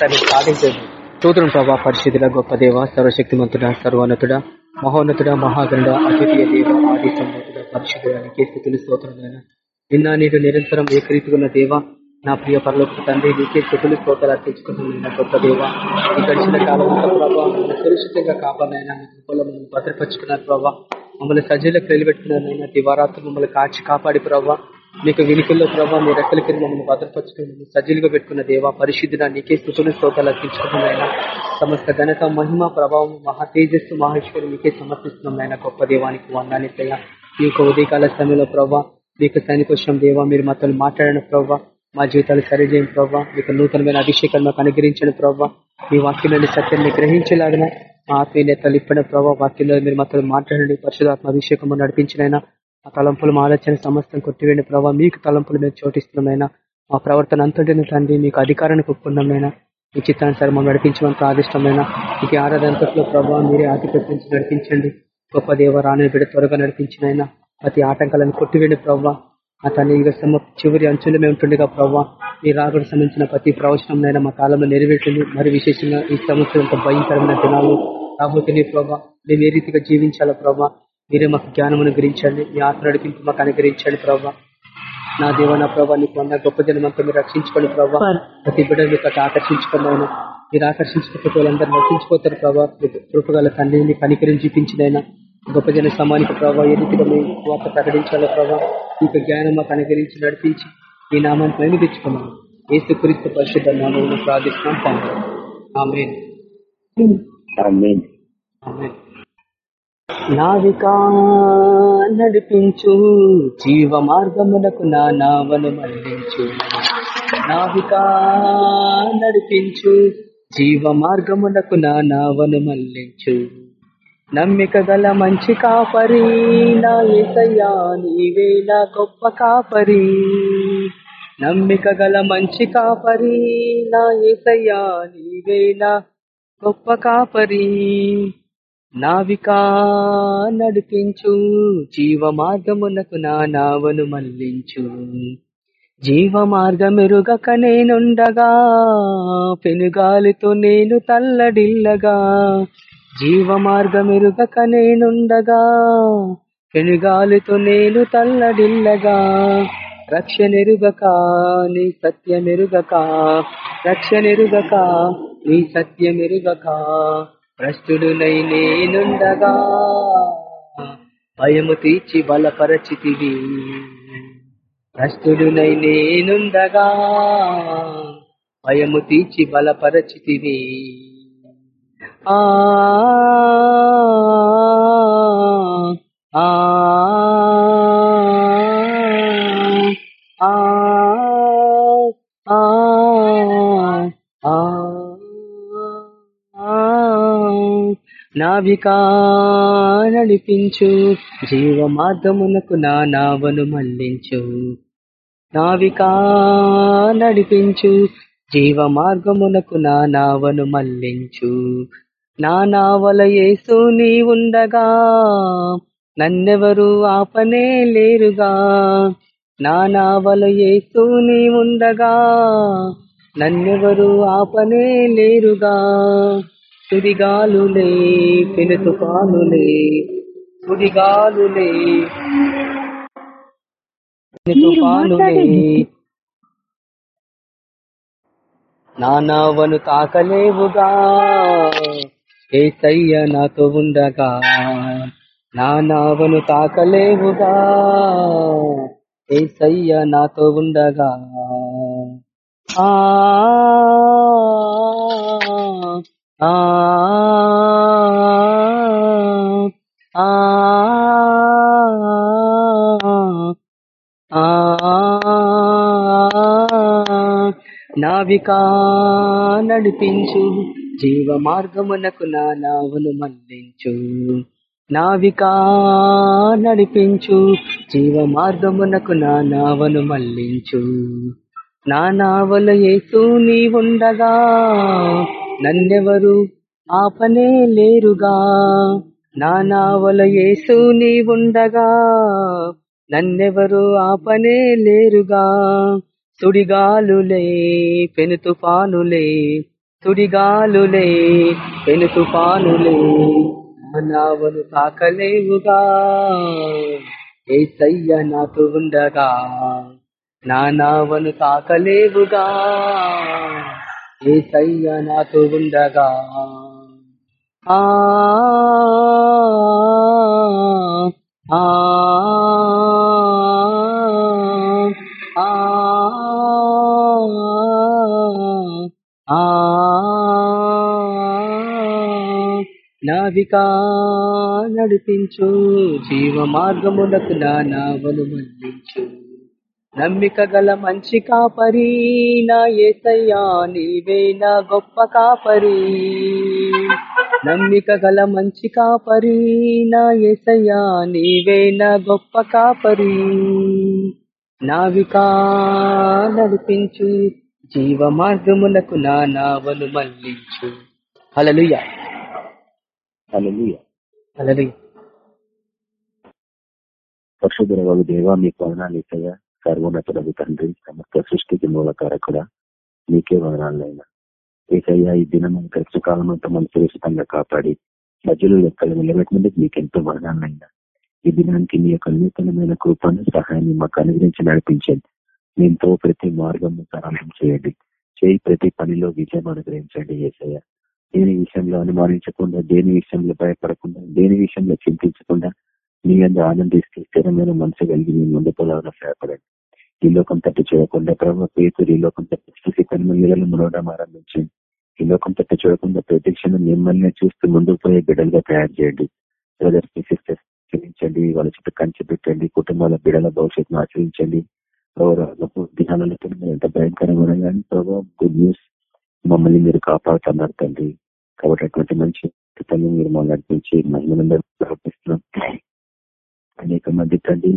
సరే స్తోత్రం ప్రభా పరిశుద్ధుల గొప్ప దేవ సర్వశక్తిమంతుడ సర్వోన్నతుడ మహోన్నతుడ మహాగరుడ అద్వితీయ దేవ ఆది సంబంధుడ పరిశుద్ధుడానికి నిన్న నేడు నిరంతరం ఏకరీతిగా దేవ నా ప్రియ పరలోక తండ్రి నీకే స్థితులు స్తోత్రాలు అర్పించుకుంటున్న గొప్ప దేవ. ఈ గడిచిన కాలం ప్రభావ సురక్షితంగా కాపాడినైనా మమ్మల్ని భద్రపరుచుకున్నారు ప్రభావ మమ్మల్ని సజీలకు నిలబెట్టుకున్నారైనా దివారాత్రులు మమ్మల్ని కాచి కాపాడి ప్రభావ మీకు వినికిల్లో ప్రభావ మీ రెక్కల కింద మమ్మల్ని భద్రపరచుకుని సజ్జీలుగా పెట్టుకున్న దేవ పరిశుద్ధిన నీకే స్థుతులు స్తోతాలు అర్పించుకుంటున్నాయన సమస్త ఘనత మహిమ ప్రభావం మహా తేజస్సు మహేశ్వరి మీకే సమర్పిస్తున్నాం గొప్ప దేవానికి వందానిసయ్య ఈ యొక్క ఉదయకాల సమయంలో ప్రభావ మీకు సన్నికోశం దేవ మీరు మాతో మాట్లాడిన ప్రభావ మా జీవితాలు సరిచేయండి ప్రభావ మీకు నూతనమైన అభిషేకం మాకు అనుగ్రహించిన ప్రభావ మీ వాక్యంలోని సత్యాన్ని గ్రహించలాగిన మా ఆత్మీయతలు ఇప్పిన ప్రభావ వాక్యంలో మీరు మాతో మాట్లాడండి. పరిశుధాత్మ అభిషేకం నడిపించినైనా ఆ తలంపులు మా ఆలోచన సమస్తం కొట్టివేండి ప్రభావ మీకు తలంపులు మేము చోటిస్తున్నామైనా మా ప్రవర్తన అంతటిని తండ్రి మీకు అధికారాన్ని ఒప్పుకున్నామైనా మీ చిత్తానుసారి మనం నడిపించమని ప్రాదిష్టమైన మీకు ఆరాధనతో ప్రభావ మీరే ఆధిపత్యం నడిపించండి. గొప్ప దేవ రాని బిడ్డ త్వరగా నడిపించినైనా ప్రతి ఆటంకాలను కొట్టివేండి ప్రభావ అతని తన చివరి అంచులు మేము ఉంటుండగా ప్రభావ మీ రాకడ సంబంధించిన ప్రతి ప్రవచనం మా కాలంలో నెరవేర్చింది మరి విశేషంగా ఈ సంవత్సరం భయంకరమైన దినాలు రాబోతున్నాయి ప్రభావ మేము ఏ రీతిగా జీవించాలా ప్రభావ మీరే మాకు జ్ఞానం అనుగ్రహించండి. మీ ఆత్మ నడిపింపు మాకు అనుగ్రహించండి ప్రభావ నా దేవ నా ప్రభావ నీకు వంద గొప్ప జనమంతా మీరు రక్షించుకోండి ప్రభావ ప్రతి బిడ్డ మీకు ఆకర్షించుకున్నాయినా మీరు ఆకర్షించుకుంటే వాళ్ళందరూ రక్షించుకోతారు ప్రభావ కృపగల తండ్రిని కనికరించి చూపించినైనా. గొప్ప జన సమానిక ప్రభావ ఏ రీతిగా మీ వార్త ప్రకటించాలో ప్రభావ మీకు జ్ఞానం మాకు అనుగ్రహించి నడిపించి ఈ నామాన్ని పైన తెచ్చుకున్నాను ఏసు క్రీస్తు పరిశుద్ధ నామం ప్రార్థిస్తున్నాం. ఆమె నావికా నడిపించు జీవ మార్గమునకు నా నావను మళ్ళించు నావికా నడిపించు జీవ మార్గమునకు నా నావను మళ్ళించు నమ్మిక గల మంచి కాపరి నా ఏసయ్యా నీవే నా గొప్ప కాపరి. నమ్మిక గల మంచి కాపరి నా ఏసయ్యా నీవే నా గొప్ప కాపరి. నావికా నడిపించు జీవ మార్గమునకు నా నావను మళ్ళించు. జీవ మార్గమెరుగక నేనుండగా పెనుగాలితో నేను తల్లడిల్లగా. జీవ మార్గమెరుగక నేనుండగా పెనుగాలితో నేను తల్లడిల్లగా. రక్షణెరుగక నీ సత్యమెరుగక. రక్షణెరుగక నీ సత్యమెరుగక. భ్రష్టుడునై నేనుండగా భయము తీర్చి బలపరచితివి. భ్రష్టుడునై నేనుండగా భయము తీర్చి బలపరచితివి. ఆ ఆ నావికా నడిపించు జీవ మార్గమునకు నా నావను మళ్ళించు. నావికా నడిపించు జీవ మార్గమునకు నా నావను మళ్ళించు. నా నావల యేసు నీ ఉండగా నన్నెవరు ఆపనే లేరుగా. నా నావల యేసు నీ ఉండగా నన్నెవరు ఆపనే లేరుగా. సుడిగాలులే పెనుతుపానులే సుడిగాలులే. తుఫానులే నానావను తాకలేవుగా ఏసయ్య నాతో ఉండగా. నానావను తాకలేవుగా ఏసయ్య నాతో ఉండగా. ఆ ఆ నావికా నడిపించు జీవ మార్గమునకు నా నావును మళ్ళించు. నావికా నడిపించు జీవ మార్గమునకు నా నావను మళ్ళించు. నా నావలు ఏసు నీ ఉండగా నన్నెవరు? ఆపనే లేరుగా. నా నావల యేసు నీ ఉండగా నన్నెవరు? ఆపనే లేరుగా. సుడిగాలులే పెను తుఫానులే. సుడిగాలులే పెను తుఫానులే. నా నావను తాకలేవుగా. ఏసయ్య నాకు ఉండగా. నానావను తాకలేవుగా. ఏసయ్య నాతో ఉండగా. ఆ ఆ ఆ ఆ నావికా నడిపించు జీవ మార్గములకు నా నావను మళ్ళించు నమ్మిక గల మంచి కాపరి నా ఏసయ్యా నీవే నా గొప్ప కాపరి. నమ్మిక గల మంచి కాపరి నా ఏసయ్యా నీవే నా గొప్ప కాపరి. నావికా నడిపించు జీవ మార్గమునకు నా నావను మళ్ళించు హలలుయ హల్లెలూయా. హలలుయ పరశుధర దేవా మీకు వదనాలు ఇసయ్యా సర్వోన్నతులకు తండ్రి సమస్త సృష్టికి మూలకారకుడా నీకే వదనాలైనా ఏకయ్యా ఈ దినం గడిచిన కాలం అంతా మనం సురక్షితంగా కాపాడి మధ్యలో లెక్కలు నిలబెట్టినందుకు నీకెంతో వదనాలైనా ఈ దినానికి నీ యొక్క నూతనమైన కృపను సహాయాన్ని మాకు అనుగ్రహించి నడిపించండి. దీంతో ప్రతి మార్గం ప్రారంభం చేయండి. చేయి ప్రతి పనిలో విజయం అనుగ్రహించండి ఏసయ్య. దేని విషయంలో అనుమానించకుండా దేని విషయంలో భయపడకుండా దేని విషయంలో చింతించకుండా నీ అందరూ ఆనందిస్తూ స్థిరమైన మనసు కలిగి మీ ముందు పొలాలను సహాయపడండి. ఈ లోకం తట్టు చేయకుండా ప్రభావ పేతురు ఈ లోకం తట్టు చూసి తన కనుమల్లిలో మునవడం ఆరంభించండి. ఈ లోకం తట్టు చూడకుండా ప్రతి క్షణం మిమ్మల్ని చూస్తూ ముందుకు పోయే బిడ్డలుగా తయారు చేయండి. బ్రదర్స్ సిస్టర్స్ క్షమించండి. వాళ్ళ చుట్టూ కంచి పెట్టండి. కుటుంబాల బిడల భవిష్యత్తును ఆచరించండి దినాలలో ఎంత భయంకరంగా కానీ ప్రభావ గుడ్ న్యూస్ మమ్మల్ని మీరు కాపాడుతున్నారు తండ్రి. కాబట్టి అటువంటి మంచి స్థితిని మీరు మమ్మల్ని నడిపించి మహిళలందరూ ప్రవర్తిస్తున్నాం అనేక మంది తండ్రి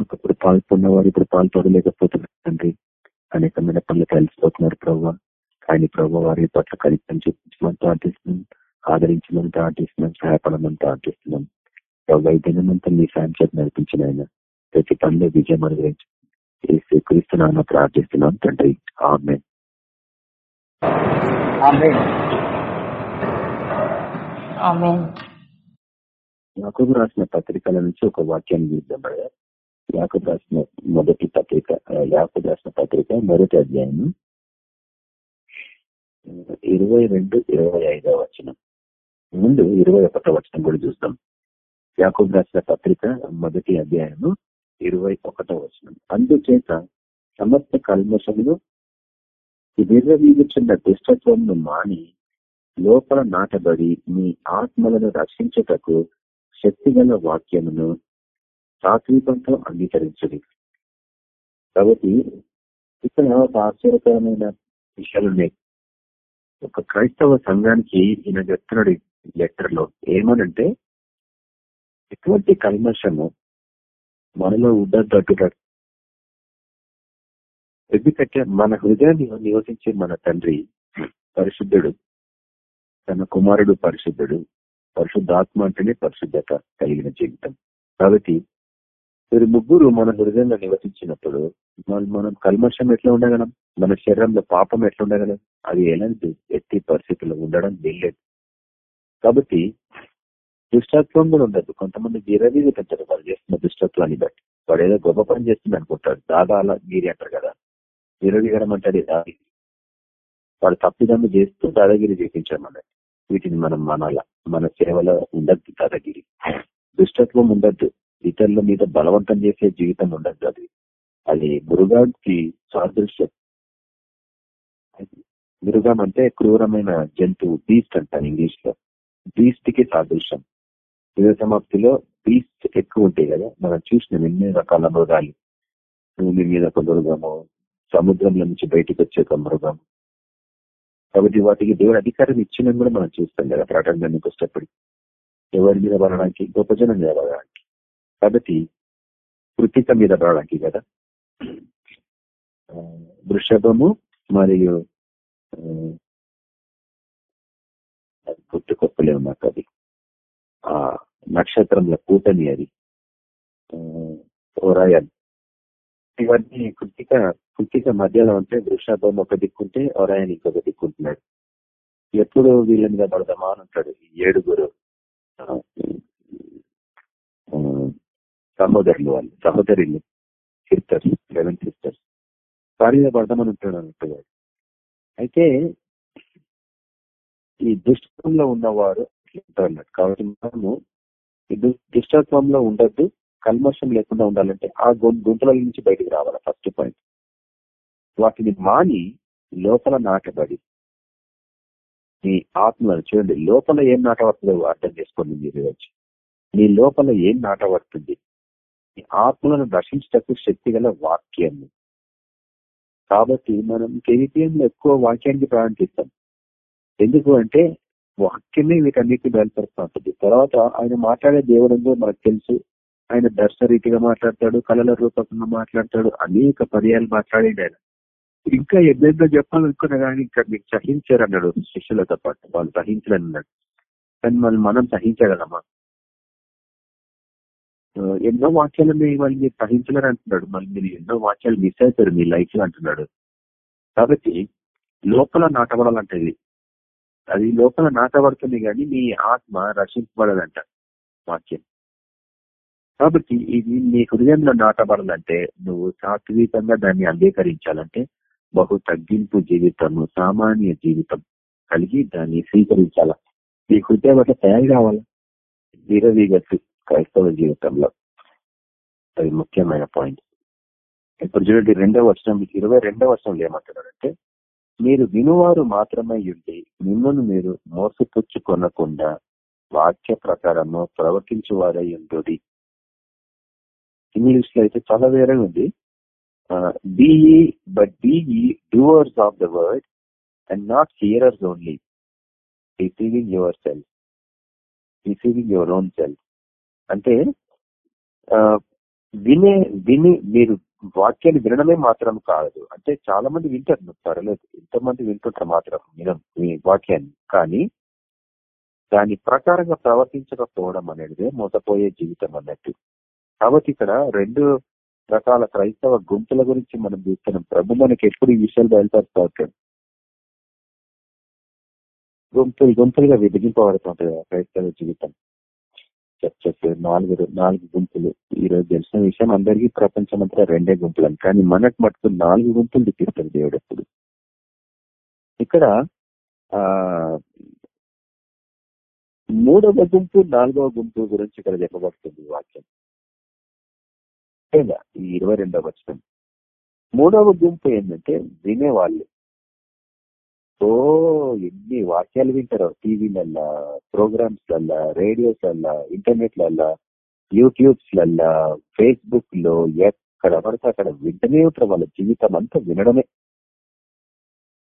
ఒకప్పుడు పాల్పొన్న వారు ఇప్పుడు పాల్పడలేకపోతున్నారు తండ్రి. అనేకమైన పనులు కలిసిపోతున్నారు ప్రభావ కానీ ప్రభావ వారి పట్ల కలిపి చూపించమని ప్రార్థిస్తున్నాం. ఆదరించమని ప్రార్థిస్తున్నాం. సహాయపడమని ప్రార్థిస్తున్నాం. ప్రభావ ఈ దినమంతా మీ సాయం చేతి నడిపించిన ఆయన. ప్రతి పనిలో విజయం అనుగ్రహించి. స్వీకరిస్తున్నాను ప్రార్థిస్తున్నాం తండ్రి. ఆమె యాకబు రాసిన పత్రికల నుంచి ఒక వాక్యాన్ని చూద్దాం యాకబు రాసిన మొదటి పత్రిక యాకబు రాసిన పత్రిక మొదటి అధ్యాయం ఇరవై రెండు ఇరవై ఐదవ వచనం ముందు ఇరవై ఒకటో వచనం కూడా చూస్తాం యాకబు రాసిన పత్రిక మొదటి అధ్యాయము ఇరవై ఒకటో వచనం అందుచేత సమస్త కల్మషములు విర్రవీగుచున్న దుష్టత్వంను మాని లోపల నాటబడి మీ ఆత్మలను రక్షించుటకు శక్తిగల వాక్యమును సాత్వికంతో అంగీకరించదు. కాబట్టి ఇక్కడ ఒక ఆశ్చర్యకరమైన విషయాలున్నాయి. ఒక క్రైస్తవ సంఘానికి ఈయన చెప్తున్నాడు లెటర్లో ఏమనంటే ఎటువంటి కల్మషము మనలో ఉండద్దు ఎందుకంటే మన హృదయాన్ని నివసించే మన తండ్రి పరిశుద్ధుడు. తన కుమారుడు పరిశుద్ధుడు. పరిశుద్ధాత్మ అంటేనే పరిశుద్ధత కలిగిన జీవితం. కాబట్టి మీరు ముగ్గురు మన హృదయంలో నివసించినప్పుడు మనం కల్మషం ఎట్లా ఉండగలం మన శరీరంలో పాపం ఎట్లా ఉండగలం అది ఎలాంటి ఎత్తి పరిస్థితుల్లో ఉండడం వీల్లేదు. కాబట్టి దుష్టత్వం కూడా ఉండదు. కొంతమంది గిరవీగా పెంచారు వాళ్ళు చేస్తున్న దుష్టత్వాన్ని బట్టి. వాడు ఏదో గొప్ప పని చేస్తుంది అనుకుంటాడు. దాదాల మీరే అంటారు కదా. గిరవీగడం అంటే దాది. వాడు తప్పిదమ్మ చేస్తూ దాదాగిరి చేపించామన్నట్టు వీటిని మనం మనాల. మన సేవలో ఉండద్దు దాదాగిరి. దుష్టత్వం ఉండద్దు. ఇతరుల మీద బలవంతం చేసే జీవితం ఉండదు అది. అది మృగానికి సాదృశ్యం. మృగం అంటే క్రూరమైన జంతువు బీస్ట్ అంటాను ఇంగ్లీష్లో బీస్ట్కి సాదృశ్యం. యుగ సమాప్తిలో బీస్ట్ ఎక్కువ ఉంటాయి కదా మనం చూసినాం ఎన్ని రకాల మృగాలు. భూమి మీద ఒక మృగము సముద్రంలో నుంచి బయటకు వచ్చే ఒక మృగం. కాబట్టి వాటికి దేవుడు అధికారం ఇచ్చిన కూడా మనం చూస్తాం కదా ప్రకటన కష్టపడి ఎవరి మీద పడడానికి గొప్ప జనం మీద పడడానికి కాబట్టి కృతిక మీద పడడానికి కదా? వృషభము మరియు గుర్తుకొప్పలేము నాకు అది ఆ నక్షత్రంలో కూటమి అది. ఓరాయన్ ఇవన్నీ కృతిక కృతిక మధ్యలో ఉంటే వృషభం ఒక దిక్కుంటే ఓరాయన్ ఇంకొక దిక్కుంటున్నాడు ఎప్పుడు వీళ్ళ మీద పడదామా అని ఉంటాడు. ఈ ఏడుగురు సహోదరులు వాళ్ళు సహోదరులు సిస్టర్స్ లెవెన్ సిస్టర్స్ వారి మీద పడదామని ఉంటాడు అన్నట్టు అయితే ఈ దుష్టత్వంలో ఉన్నవారు అన్నట్టు. కాబట్టి మనము ఈ దుష్టత్వంలో ఉండద్దు కల్మషం లేకుండా ఉండాలంటే ఆ గుంటల నుంచి బయటికి రావాలి ఫస్ట్ పాయింట్ వాటిని మాని లోపల నాటబడి మీ ఆత్మలను చూడండి లోపల ఏం నాటబడుతుందో అర్థం చేసుకోండి మీరు వచ్చి నీ లోపల ఏం నాటబడుతుంది ఆత్మలను దర్శించటకు శక్తి గల వాక్యాన్ని కాబట్టి మనం కేవీపీఎంలో ఎక్కువ వాక్యానికి ప్రారంభిస్తాం ఎందుకు అంటే వాక్యమే వీటన్నిటిని బయలుపరుస్తూ ఉంటుంది తర్వాత ఆయన మాట్లాడే దేవుడు మనకు తెలుసు. ఆయన దర్శన రీతిగా మాట్లాడతాడు కళల రూపకంగా మాట్లాడతాడు అనేక పర్యాలు మాట్లాడేది ఆయన. ఇంకా ఎన్నెన్నో చెప్పాలనుకున్నా కానీ ఇంకా మీకు సహించారు అన్నాడు శిష్యులతో పాటు. వాళ్ళు సహించలేని కానీ మనం మనం సహించగలమా? ఎన్నో వాక్యాలు మీ వాళ్ళు మీరు సహించలేరు అంటున్నాడు. మళ్ళీ మీరు ఎన్నో వాక్యాలు మిస్ అవుతారు మీ లైఫ్లో అంటున్నాడు. కాబట్టి లోపల నాటబడాలంటది. అది లోపల నాటబడుతుంది కానీ మీ ఆత్మ రక్షించబడదంట వాక్యం. కాబట్టి ఇది నీ హృదయంలో నాటబడాలంటే నువ్వు సాత్వికంగా దాన్ని అంగీకరించాలంటే బహు తగ్గింపు జీవితము సామాన్య జీవితం కలిగి దాన్ని స్వీకరించాల? నీ హృదయం అట్లా తయారు కావాలి? నిరవీగట్టు క్రైస్తవ జీవితంలో. అది ముఖ్యమైన పాయింట్ ఇప్పుడు చూడండి రెండవ వర్షం ఇరవై రెండవ వర్షంలో ఏమంటున్నారంటే మీరు వినువారు మాత్రమే ఉండి మిమ్మల్ని మీరు మోసపుచ్చుకొనకుండా వాక్య ప్రకారము ప్రవర్తించువారై ఉండు ఇంగ్లీష్లో అయితే చాలా వేరే ఉంది. Be but be doers of the word and not hearers only receiving your self receiving your own self అంటే వినే విని మీరు వాక్యాన్ని వినడమే మాత్రం కాదు. అంటే చాలా మంది వింటారు పర్లేదు. ఎంతమంది వింటుంటారు మాత్రం వినం ఈ వాక్యాన్ని. కానీ దాని ప్రకారంగా ప్రవర్తించకపోవడం అనేది మోసపోయే జీవితం అన్నట్టు. కాబట్టి ఇక్కడ రెండు రకాల క్రైస్తవ గుంపుల గురించి మనం చూస్తున్నాం. ప్రభు మనకి ఎప్పుడు ఈ విషయాలు బయలుపరుస్తూ ఉంటాడు గుంపులు గుంపులుగా విభజింపబడుతుంటుంది క్రైస్తవ జీవితం. చర్చస్ నాలుగు నాలుగు గుంపులు ఈ రోజు తెలిసిన విషయం. అందరికీ ప్రపంచం అంతా రెండే గుంపులు కానీ మనకు మటుకు నాలుగు గుంపులు చూపిస్తాడు దేవుడు ఎప్పుడు. ఇక్కడ ఆ మూడవ గుంపు నాలుగవ గుంపు గురించి ఇక్కడ చెప్పబడుతుంది వాక్యం. ఈ ఇరవై రెండవ వచనం. మూడవ గుంపు ఏంటంటే వినేవాళ్ళు. ఓ ఎన్ని వాక్యాలు వింటారో టీవీలల్లా ప్రోగ్రామ్స్ లల్లా రేడియోస్ లల్లా ఇంటర్నెట్ లల్లా యూట్యూబ్స్ లల్లా ఫేస్బుక్లో ఎక్కడ పడితే అక్కడ వింటనే ఉంటారు వాళ్ళ జీవితం అంతా వినడమే.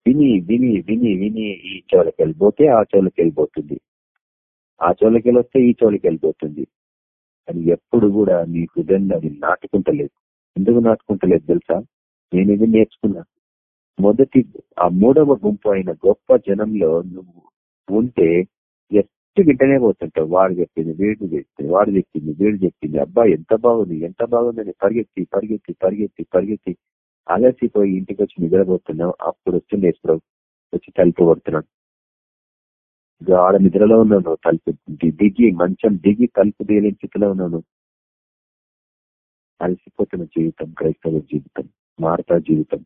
విని విని విని విని ఈ చోలకి వెళ్ళిపోతే ఆ చోలకి వెళ్ళిపోతుంది. ఆ చోలకి వెళ్ళొస్తే ఈ చోలకి వెళ్ళిపోతుంది. అని ఎప్పుడు కూడా నీ హృదయంలో అది నాటుకుంటలేదు. ఎందుకు నాటుకుంటలేదు తెలుసా? నేను ఇది నేర్చుకున్నా? మొదటి ఆ మూడవ గుంపు అయిన గొప్ప జనంలో నువ్వు ఉంటే ఎట్టు వింటనే పోతుంటావు. వాడు చెప్పింది వీడు చెప్పింది వాడు చెప్పింది వీడు చెప్పింది. అబ్బా ఎంత బాగుంది ఎంత బాగుందని పరిగెత్తి పరిగెత్తి పరిగెత్తి పరిగెత్తి అలసిపోయి ఇంటికి వచ్చి నిద్రపోతున్నావు. అప్పుడు వచ్చి నేర్చుకోవు వచ్చి తలుపు పడుతున్నాడు గాఢ నిద్రలో ఉన్నాను తలుపు. దిగి మంచం దిగి తలుపు దిగలేని స్థితిలో ఉన్నాను అలసిపోతున్న జీవితం క్రైస్తవ జీవితం మారుతా జీవితం.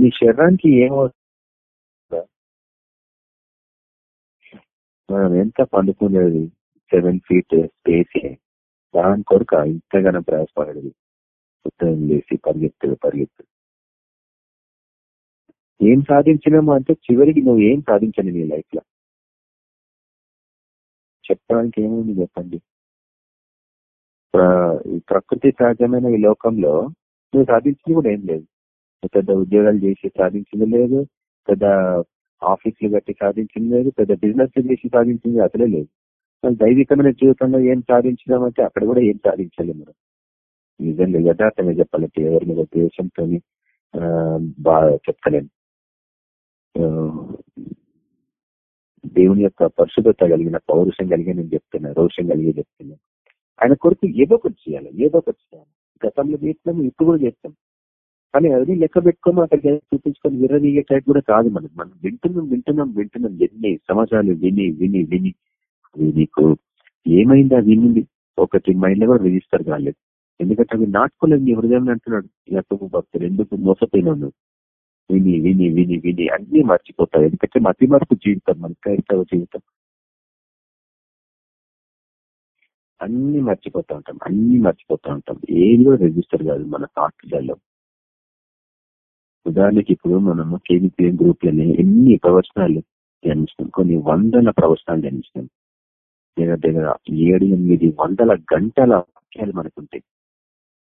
నీ శరీరానికి ఏమవుతుందా మనం ఎంత పండుకునేది? సెవెన్ ఫీట్ స్పేస్ దాని కొరకు ఇంతగానో ప్రయాసపడేది. ఉత్తరం లేసి పరిగెత్తు పరిగెత్తు. ఏం సాధించినామో అంటే చివరికి నువ్వు ఏం సాధించని నీ లైఫ్లో? చెప్పడానికి ఏముంది చెప్పండి? ప్ర- ఈ ప్రకృతి సహజమైన ఈ లోకంలో నువ్వు సాధించింది కూడా ఏం లేదు. పెద్ద ఉద్యోగాలు చేసి సాధించింది లేదు పెద్ద ఆఫీసులు కట్టి సాధించింది లేదు పెద్ద బిజినెస్ చేసి సాధించింది అసలే లేదు. దైవికమైన జీవితంలో ఏం సాధించినామంటే అక్కడ కూడా ఏం సాధించలేము మనం. నిజంగా యథార్థంగా చెప్పాలంటే ఎవరి మీద ద్వేషంతో బాగా చెప్తలేను దేవుని యొక్క పరిశుభ్రత కలిగిన పౌరుషం కలిగి నేను చెప్తున్నా రోషం కలిగి చెప్తున్నా. ఆయన కొరకు ఏదో ఒకటి చేయాలి ఏదో ఒకటి చేయాలి. గతంలో చేసినాము ఇప్పుడు కూడా చేస్తాం. కానీ అది లెక్క పెట్టుకొని అక్కడికి చూపించుకొని విర్రవీగే టైప్ కూడా కాదు మనం మనం వింటున్నాం వింటున్నాం వింటున్నాం. ఎన్ని సమాచారాలు విని విని విని. అది నీకు ఏమైంది? అది వినింది. ఒకటి మైండ్లో కూడా రిజిస్టర్ కాలేదు. ఎందుకంటే అవి నాటుకోలేదు. నీ హృదయం అంటున్నాడు. యాకబు భక్తులు ఎందుకు మోసపోయినాను విని విని విని విని. అన్ని మర్చిపోతాయి ఎందుకంటే మతి మార్పు జీవితం. మన క్రైస్తవ జీవితం. అన్ని మర్చిపోతా ఉంటాం. అన్ని మర్చిపోతా ఉంటాం. ఏది కూడా రిజిస్టర్ కాదు మన థాట్లలో. ఉదాహరణకి ఇప్పుడు మనము కేవీపీఎం గ్రూప్లని ఎన్ని ప్రవచనాలు ధ్యానించినాం కొన్ని వందల ప్రవచనాలు ధ్యానించినాం దగ్గర దగ్గర ఏడు ఎనిమిది వందల గంటల వాక్యాలు మనకుంటాయి.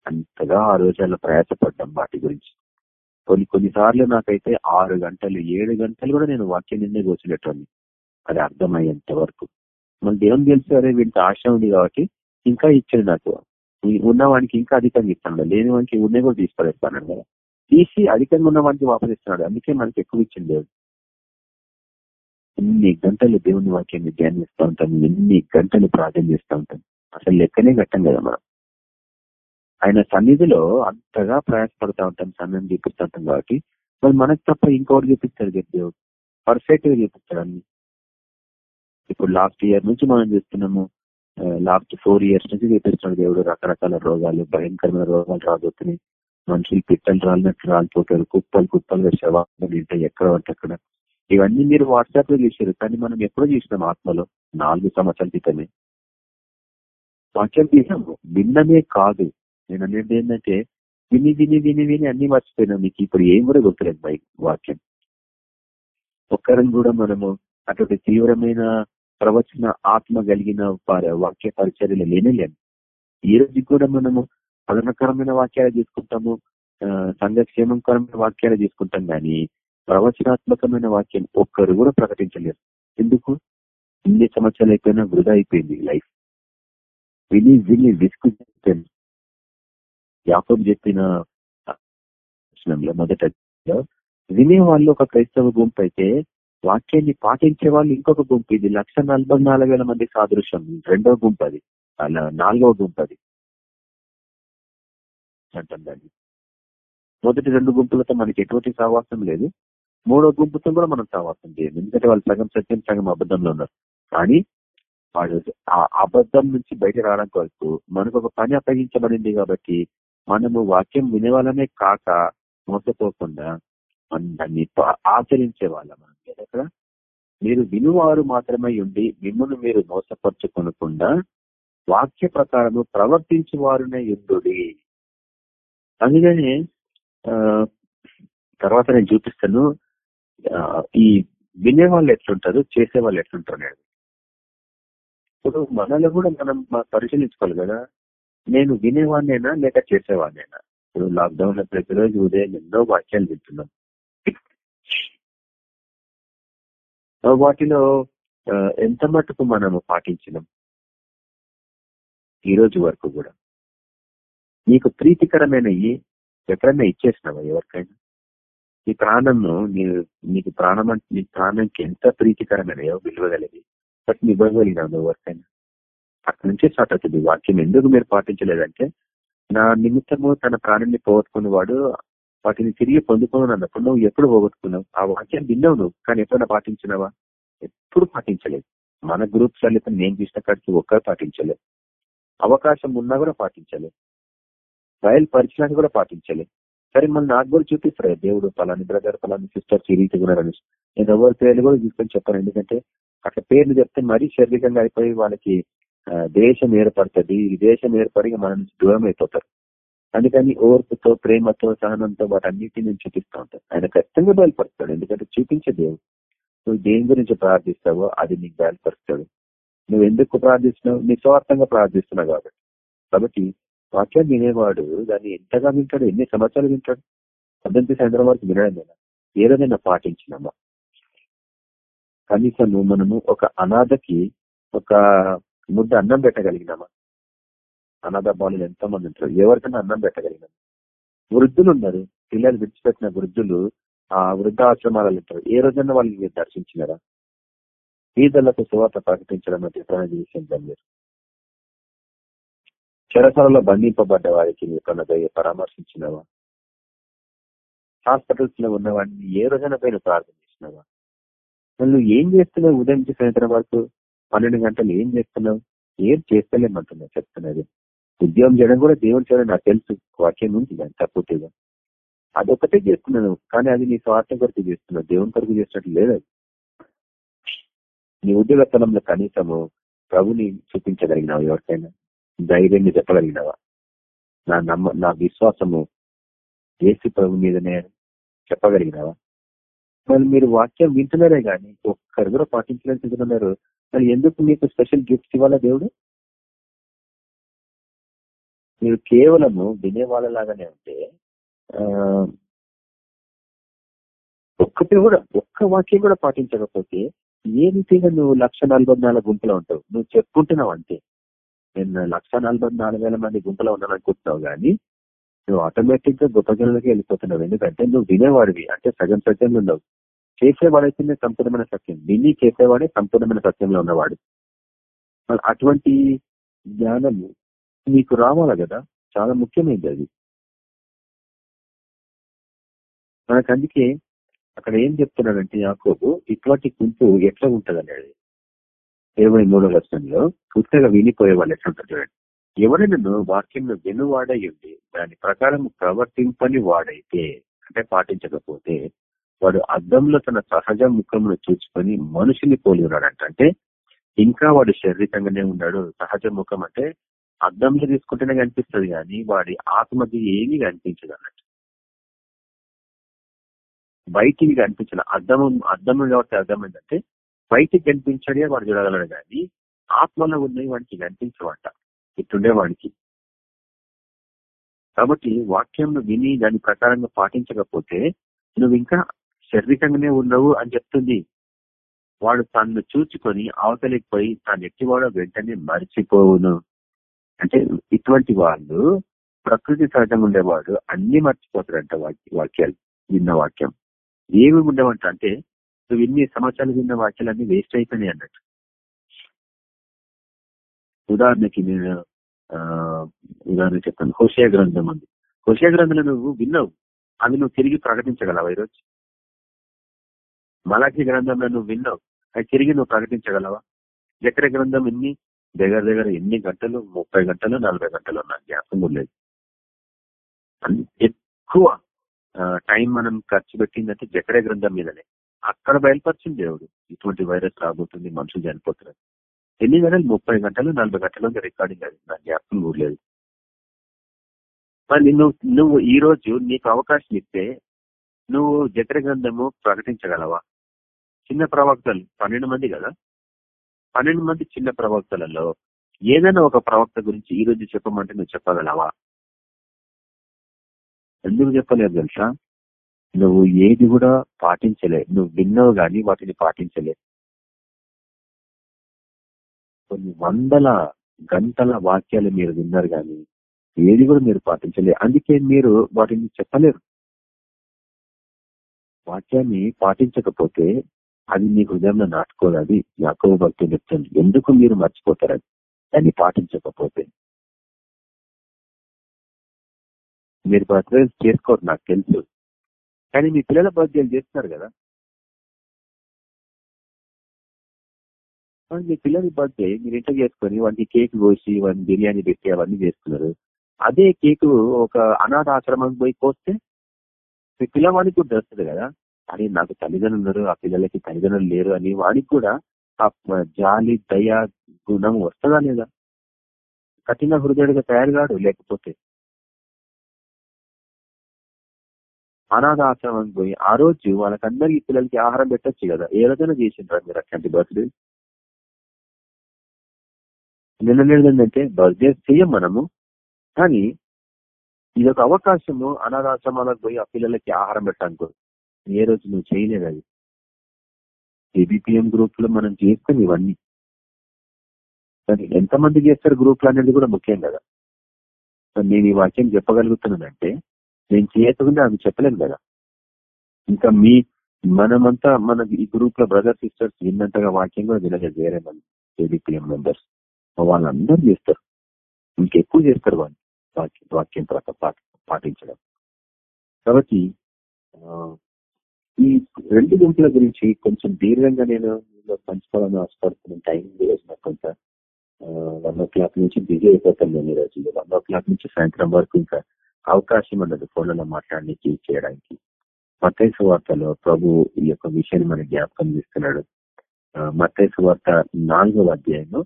అంతగా ఆ రోజుల్లో ప్రయాసపడ్డాం వాటి గురించి. కొన్ని కొన్నిసార్లు నాకైతే ఆరు గంటలు ఏడు గంటలు కూడా నేను వాక్యం నిన్నే కూర్చునేటోని అది అర్థమయ్యేంత వరకు. మన దేవుని తెలిసి అరే వీటికి ఆశ ఉంది కాబట్టి ఇంకా ఇచ్చాడు నాకు. ఉన్నవానికి ఇంకా అధికంగా ఇస్తాను లేని వానికి ఉన్నే కూడా తీసుకురేస్తాను కదా తీసి అధికంగా ఉన్న వాడికి వాపరిస్తున్నాడు అందుకే మనకి ఎక్కువ ఇచ్చింది దేవుడు. ఎన్ని గంటలు దేవుని వాక్యాన్ని ధ్యానిస్తూ ఉంటాం ఎన్ని గంటలు ప్రార్థన చేస్తూ ఉంటాం. అసలు లెక్కనే కట్టం కదా మనం. ఆయన సన్నిధిలో అంతగా ప్రయాసపడతా ఉంటాం సమయం చూపిస్తూ ఉంటాం కాబట్టి. మరి మనకు తప్ప ఇంకోటి చూపిస్తాడు దేవుడు. పర్ఫెక్ట్గా చూపిస్తాడు అన్ని. ఇప్పుడు లాస్ట్ ఇయర్ నుంచి మనం చూస్తున్నాము లాస్ట్ ఫోర్ ఇయర్స్ నుంచి చూపిస్తున్నాడు దేవుడు. రకరకాల రోగాలు భయంకరమైన రోగాలు రాబోతున్నాయి. మనుషులు పిట్టలు రాలినట్టు రాలిపోతారు కుప్పలు కుప్పలుగా శవాలు తింటాయి ఎక్కడ అంటే అక్కడ. ఇవన్నీ మీరు వాట్సాప్లో చూసారు కానీ మనం ఎప్పుడో చూసినాం ఆత్మలో నాలుగు సంవత్సరాల క్రితమే. వాక్యం తీసాము భిన్నమే కాదు. నేను అనేది ఏంటంటే విని విని విని విని అన్ని మర్చిపోయినా. మీకు ఇప్పుడు ఏం కూడా గుర్తులేదు బై వాక్యం. ఒక్కరిని కూడా మనము అటువంటి తీవ్రమైన ప్రవచన ఆత్మ కలిగిన వాక్య పరిచర్యలు లేనేలేము ఈ రోజు కూడా మనము పదనకరమైన వాక్యాలు తీసుకుంటాము సంఘక్షేమకరమైన వాక్యాలు తీసుకుంటాం కానీ ప్రవచనాత్మకమైన వాక్యం ఒక్కరు కూడా ప్రకటించలేరు. ఎందుకు? ఇన్ని సంవత్సరాలు అయిపోయినా వృధా అయిపోయింది లైఫ్. విని విని విసుకు యాకబ్ చెప్పిన మొదట వినే వాళ్ళు ఒక క్రైస్తవ గుంపు అయితే వాక్యాన్ని పాటించే వాళ్ళు ఇంకొక గుంపు. ఇది లక్ష నలభై నాలుగు వేల మంది సాదృశ్యం. రెండవ గుంపు అది. అలా నాలుగవ గుంపు అది. అంటాం దాన్ని మొదటి రెండు గుంపులతో మనకి ఎటువంటి సహవాసం లేదు. మూడో గుంపుతో కూడా మనం సహవాసం చేయండి ఎందుకంటే వాళ్ళు సగం సత్యం సగం అబద్ధంలో ఉన్నారు. కానీ వాళ్ళు ఆ అబద్ధం నుంచి బయట రావడం కొరకు మనకు ఒక పని అప్పగించబడింది కాబట్టి మనము వాక్యం వినేవాళ్ళమే కాక మోసపోకుండా మనం దాన్ని ఆచరించే వాళ్ళం అక్కడ మీరు వినువారు మాత్రమే ఉండి మిమ్మల్ని మీరు మోసపరుచుకొనకుండా వాక్య ప్రకారము ప్రవర్తించే వారునే యుద్ధుడి అందుకని తర్వాత నేను చూపిస్తాను ఈ వినే వాళ్ళు ఎట్లుంటారు చేసే వాళ్ళు నేను ఇప్పుడు మనలో కూడా మనం పరిశీలించుకోవాలి కదా. నేను వినేవాడినైనా లేక చేసేవాడినైనా? ఇప్పుడు లాక్డౌన్లో ప్రతిరోజు ఉదయం ఎన్నో వాక్యాలు వింటున్నాం. వాటిలో ఎంత మటుకు మనము పాటించినాం? ఈ రోజు వరకు కూడా. నీకు ప్రీతికరమైనవి ఎక్కడైనా ఇచ్చేసినావా ఎవరికైనా? నీ ప్రాణంను నీకు ప్రాణం అంటే నీ ప్రాణంకి ఎంత ప్రీతికరమైన విలువగలిగి బట్ నీ ఇవ్వగలిగినావు ఎవరికైనా? అక్కడి నుంచే స్టార్ట్ అవుతుంది. వాక్యం ఎందుకు మీరు పాటించలేదంటే నా నిమిత్తము తన ప్రాణాన్ని పోగొట్టుకున్న వాడు వాటిని తిరిగి పొందుకోను అన్నప్పుడు నువ్వు ఎప్పుడు పోగొట్టుకున్నావు? ఆ వాక్యం విన్నావు నువ్వు కానీ ఎప్పుడైనా పాటించినావా? ఎప్పుడు పాటించలేదు. మన గ్రూప్స్ అయితే నేను చూసిన కాడికి ఒక్కరు పాటించలేదు. అవకాశం ఉన్నా కూడా పాటించలేదు. బయలుపరిచడానికి కూడా పాటించలేదు సరే మన నాకు కూడా చూపిస్తారు దేవుడు పలాని బ్రదర్ పలాని సిస్టర్ ఈ రీతిగా ఉన్నారని నేను ఎవరి పేర్లు కూడా తీసుకొని చెప్పాను. ఎందుకంటే అట్లా పేర్లు చెప్తే మరీ శారీరకంగా అయిపోయి వాళ్ళకి దేశం ఏర్పడుతుంది. ఈ దేశం ఏర్పడి మన నుంచి దూరం అయిపోతారు. అందుకని ఓర్పుతో ప్రేమతో సహనంతో వాటన్నిటిని నేను చూపిస్తూ ఉంటాను. ఆయన ఖచ్చితంగా బయలుపరుస్తాడు. ఎందుకంటే చూపించే దేవుడు. నువ్వు దేని గురించి ప్రార్థిస్తావో అది నీకు బయలుపరుస్తాడు. నువ్వు ఎందుకు ప్రార్థిస్తున్నావు? నిస్వార్థంగా ప్రార్థిస్తున్నావు కాబట్టి. కాబట్టి వాక్యాన్ని వినేవాడు దాన్ని ఎంతగా వింటాడు ఎన్ని సంవత్సరాలు వింటాడు? పద్దెనిమిది సాయంత్రం వరకు వినడం లేదా? ఏదైనా పాటించినామా కనీసం మనము ఒక అనాథకి ఒక ముద్ద అన్నం పెట్టగలిగినామా? అనాథ బాలు ఎంతో మంది ఉంటారు. ఎవరికైనా అన్నం పెట్టగలిగినాము? వృద్ధులు ఉన్నారు పిల్లలు విడిచిపెట్టిన వృద్ధులు ఆ వృద్ధాశ్రమాలు ఉంటారు. ఏ రోజన్నా వాళ్ళు మీరు దర్శించినారా? ఈదళ్ళకు సువార్త ప్రకటించడం అంటే ఎప్పుడైనా విషయం మీరు చెరసలలో బంధింపబడ్డ వారికి ఎప్పుడైనా పరామర్శించినవా? హాస్పిటల్స్లో ఉన్నవాడిని ఏ రోజైన పైన ప్రార్థన చేసినావా? నువ్వు ఏం చేస్తున్నావు? ఉదయం నుంచి సాయంత్రం వరకు పన్నెండు గంటలు ఏం చేస్తున్నావు? ఏం చేస్తలేమంటున్నా చెప్తున్నది. ఉద్యోగం చేయడం కూడా దేవుడు చేయడం నాకు తెలుసు. వాక్యం ఉంది దాని తప్పుగా అదొకటే చేస్తున్నాను. కానీ అది నీ స్వార్థం కొరకు చేస్తున్నావు. దేవుని కొరకు చేసినట్టు లేదు అది. నీ ఉద్యోగ స్థలంలో కనీసము ప్రభుని చూపించగలిగినావు ఎవరికైనా? ధైర్యాన్ని చెప్పగలిగినావా? నా నమ్మ నా విశ్వాసము ఏసు ప్రభు మీదనే చెప్పగలిగినావా? మరి మీరు వాక్యం వింటున్నారే గాని ఒక్కరు కూడా పాటించలేని చెందుతున్నారు మరి ఎందుకు మీకు స్పెషల్ గిఫ్ట్స్ ఇవ్వాలా దేవుడు? మీరు కేవలము వినేవాళ్ళలాగానే ఉంటే ఒక్కటి కూడా ఒక్క వాక్యం కూడా పాటించకపోతే ఏ రీతిగా నువ్వు లక్ష నలభై నాలుగు గుంపులో ఉంటావు? నువ్వు చెప్పుకుంటున్నావు అంతే. నేను లక్ష నలభై నాలుగు వేల మంది గుంపలో ఉన్నాను అనుకుంటున్నావు కానీ నువ్వు ఆటోమేటిక్గా గొప్ప జనులకి వెళ్ళిపోతున్నావు. ఎందుకంటే నువ్వు వినేవాడివి. అంటే సగం సత్యంలో ఉన్నావు. చేసేవాడైతేనే సంపూర్ణమైన సత్యం. విని చేసేవాడే సంపూర్ణమైన సత్యంలో ఉన్నవాడు. అటువంటి జ్ఞానము నీకు రావాలా కదా? చాలా ముఖ్యమైనది అది. మనకు అందుకే అక్కడ ఏం చెప్తున్నాడంటే యాకోబు ఇటువంటి గుంపు ఎట్లా ఉంటుంది అనేది ఇరవై మూడో వచనంలో పూర్తిగా వినిపోయే వాళ్ళు ఎట్లుంటారు చూడండి. ఎవరైనా వాక్యం వినువాడై ఉండి దాని ప్రకారం ప్రవర్తింపని వాడైతే అంటే పాటించకపోతే వాడు అద్దంలో తన సహజ ముఖమును చూసుకొని మనుషుని పోలి ఉన్నాడంట. అంటే ఇంకా వాడు శారీరకంగానే ఉన్నాడు. సహజ ముఖం అంటే అద్దంలో తీసుకుంటేనే కనిపిస్తుంది కానీ వాడి ఆత్మది ఏమీ కనిపించదు అన్నట్టు. బయటికి కనిపించిన అద్దం అద్దం కాబట్టి అర్థం ఏంటంటే బయటికి కనిపించడే వాడు చూడగలడు కానీ ఆత్మలో ఉన్నవి వాడికి కనిపించవంట. ఇట్టుండే వాడికి కాబట్టి వాక్యంను విని దాని ప్రకారంగా పాటించకపోతే నువ్వు ఇంకా శారీరకంగానే ఉండవు అని చెప్తుంది. వాడు తను చూచుకొని అవతలికి పోయి తాను ఎట్టివాడో వెంటనే మర్చిపోవును. అంటే ఇటువంటి వాళ్ళు ప్రకృతి సహజంగా ఉండేవాడు అన్ని మర్చిపోతారంట వాక్యాలు విన్న వాక్యం. ఏమి ఉండవంట అంటే నువ్వు ఇన్ని సంవత్సరాలు విన్న వాక్యాలన్నీ వేస్ట్ అయిపోయినాయి అన్నట్టు. ఉదాహరణకి నేను ఉదాహరణ చెప్తాను. హోషయ గ్రంథం ఉంది హోషయ గ్రంథంలో నువ్వు విన్నావు. అవి నువ్వు తిరిగి ప్రకటించగలవా ఈరోజు? మలాఖీ గ్రంథంలో నువ్వు విన్నావు. అవి తిరిగి నువ్వు ప్రకటించగలవా? ఎక్కడ గ్రంథం ఎన్ని దగ్గర దగ్గర ఎన్ని గంటలు? ముప్పై గంటలు? నలభై గంటలు? నాకు జ్ఞాపకం లేదు. ఎక్కువ టైం మనం ఖర్చు పెట్టిందంటే జకరే గ్రంథం మీదనే. అక్కడ బయలుపరిచింది దేవుడు ఇటువంటి వైరస్ రాబోతుంది మనుషులు చనిపోతున్నారు ఎన్ని గంటలు? ముప్పై గంటలు నలభై గంటలు రికార్డింగ్ అది. నా జ్ఞాపకం కూడలేదు మరి నువ్వు నువ్వు ఈ రోజు నీకు అవకాశం ఇస్తే నువ్వు జత్ర గ్రంథము ప్రకటించగలవా? చిన్న ప్రవక్తలు పన్నెండు మంది కదా? పన్నెండు మంది చిన్న ప్రవక్తలలో ఏదైనా ఒక ప్రవక్త గురించి ఈ రోజు చెప్పమంటే నువ్వు చెప్పగలవా? ఎందుకు చెప్పలేదు తెలుసా? నువ్వు ఏది కూడా పాటించలే. నువ్వు విన్నావు గాని వాటిని పాటించలే. కొన్ని వందల గంటల వాక్యాలు మీరు విన్నారు కానీ ఏది కూడా మీరు పాటించలే. అందుకే మీరు వాటిని చెప్పలేరు. వాక్యాన్ని పాటించకపోతే అది మీ హృదయంలో నాటుకోదు అది. యాకవ భక్తి చెప్తుంది. ఎందుకు మీరు మర్చిపోతారని దాన్ని పాటించకపోతే. మీరు బర్త్డే చేసుకోరు నాకు తెలుసు. కానీ మీ పిల్లల బర్త్డేలు చేస్తున్నారు కదా? మీ పిల్లల బర్త్డే మీరు ఇంట్లో చేసుకొని వాటికి కేక్ కోసి వాడిని బిర్యానీ పెట్టి అవన్నీ చేస్తున్నారు. అదే కేక్ ఒక అనాథ ఆశ్రమం పోయి కోస్తే మీ పిల్లవాడికి కూడా దొరుకుతుంది కదా? అని నాకు తల్లిదండ్రులు ఉన్నారు ఆ పిల్లలకి తల్లిదండ్రులు లేరు అని వాడికి కూడా ఆ జాలి దయ గుణం వస్తుందా లేదా? కఠిన హృదయుడిగా తయారు కాడు లేకపోతే. అనాథ ఆశ్రమం పోయి ఆ రోజు వాళ్ళకందరికీ పిల్లలకి ఆహారం పెట్టచ్చు కదా. ఏ రోజైనా చేసిండ్రా మీరు అట్లాంటి బర్త్డే? నిన్న ఏంటంటే బర్త్డే చెయ్యం మనము. కానీ ఇదొక ఒక అవకాశము అనాథాశ్రమాలకు పోయి ఆ పిల్లలకి ఆహారం పెట్టానుకో ఏ రోజు నువ్వు చేయలేదు అది. ఏబిపిఎం గ్రూప్లో మనం చేస్తాం ఇవన్నీ. కానీ ఎంతమంది చేస్తారు గ్రూప్లు అనేది కూడా ముఖ్యం కదా. నేను ఈ వాక్యం చెప్పగలుగుతున్నానంటే నేను చేయకుండా అవి చెప్పలేను కదా. ఇంకా మీ మనమంతా మన ఈ గ్రూప్లో బ్రదర్ సిస్టర్స్ విన్నంతగా వాక్యం కూడా వినలేదు వేరే మంది ఏబిపిఎం మెంబర్స్. వాళ్ళందరూ చేస్తారు. ఇంకెక్కువ చేస్తారు వాళ్ళు వాక్యం వాక్యం పాటించడం. కాబట్టి ఈ రెండు గుంపుల గురించి కొంచెం దీర్ఘంగా నేను పంచుకోవాలని ఆశపడుతున్నాను టైం వేసిన కొంత వన్ ఓ క్లాక్ నుంచి బిజీ అయిపోతాను నేను ఈ రోజు. వన్ ఓ క్లాక్ నుంచి సాయంత్రం వరకు ఇంకా అవకాశం ఉండదు ఫోన్లలో మాట్లాడడానికి చేయడానికి. మతైసు వార్తలో ప్రభు ఈ యొక్క విషయాన్ని మన జ్ఞాపకం చేస్తున్నాడు. మతైసు వార్త నాలుగవ అధ్యాయంలో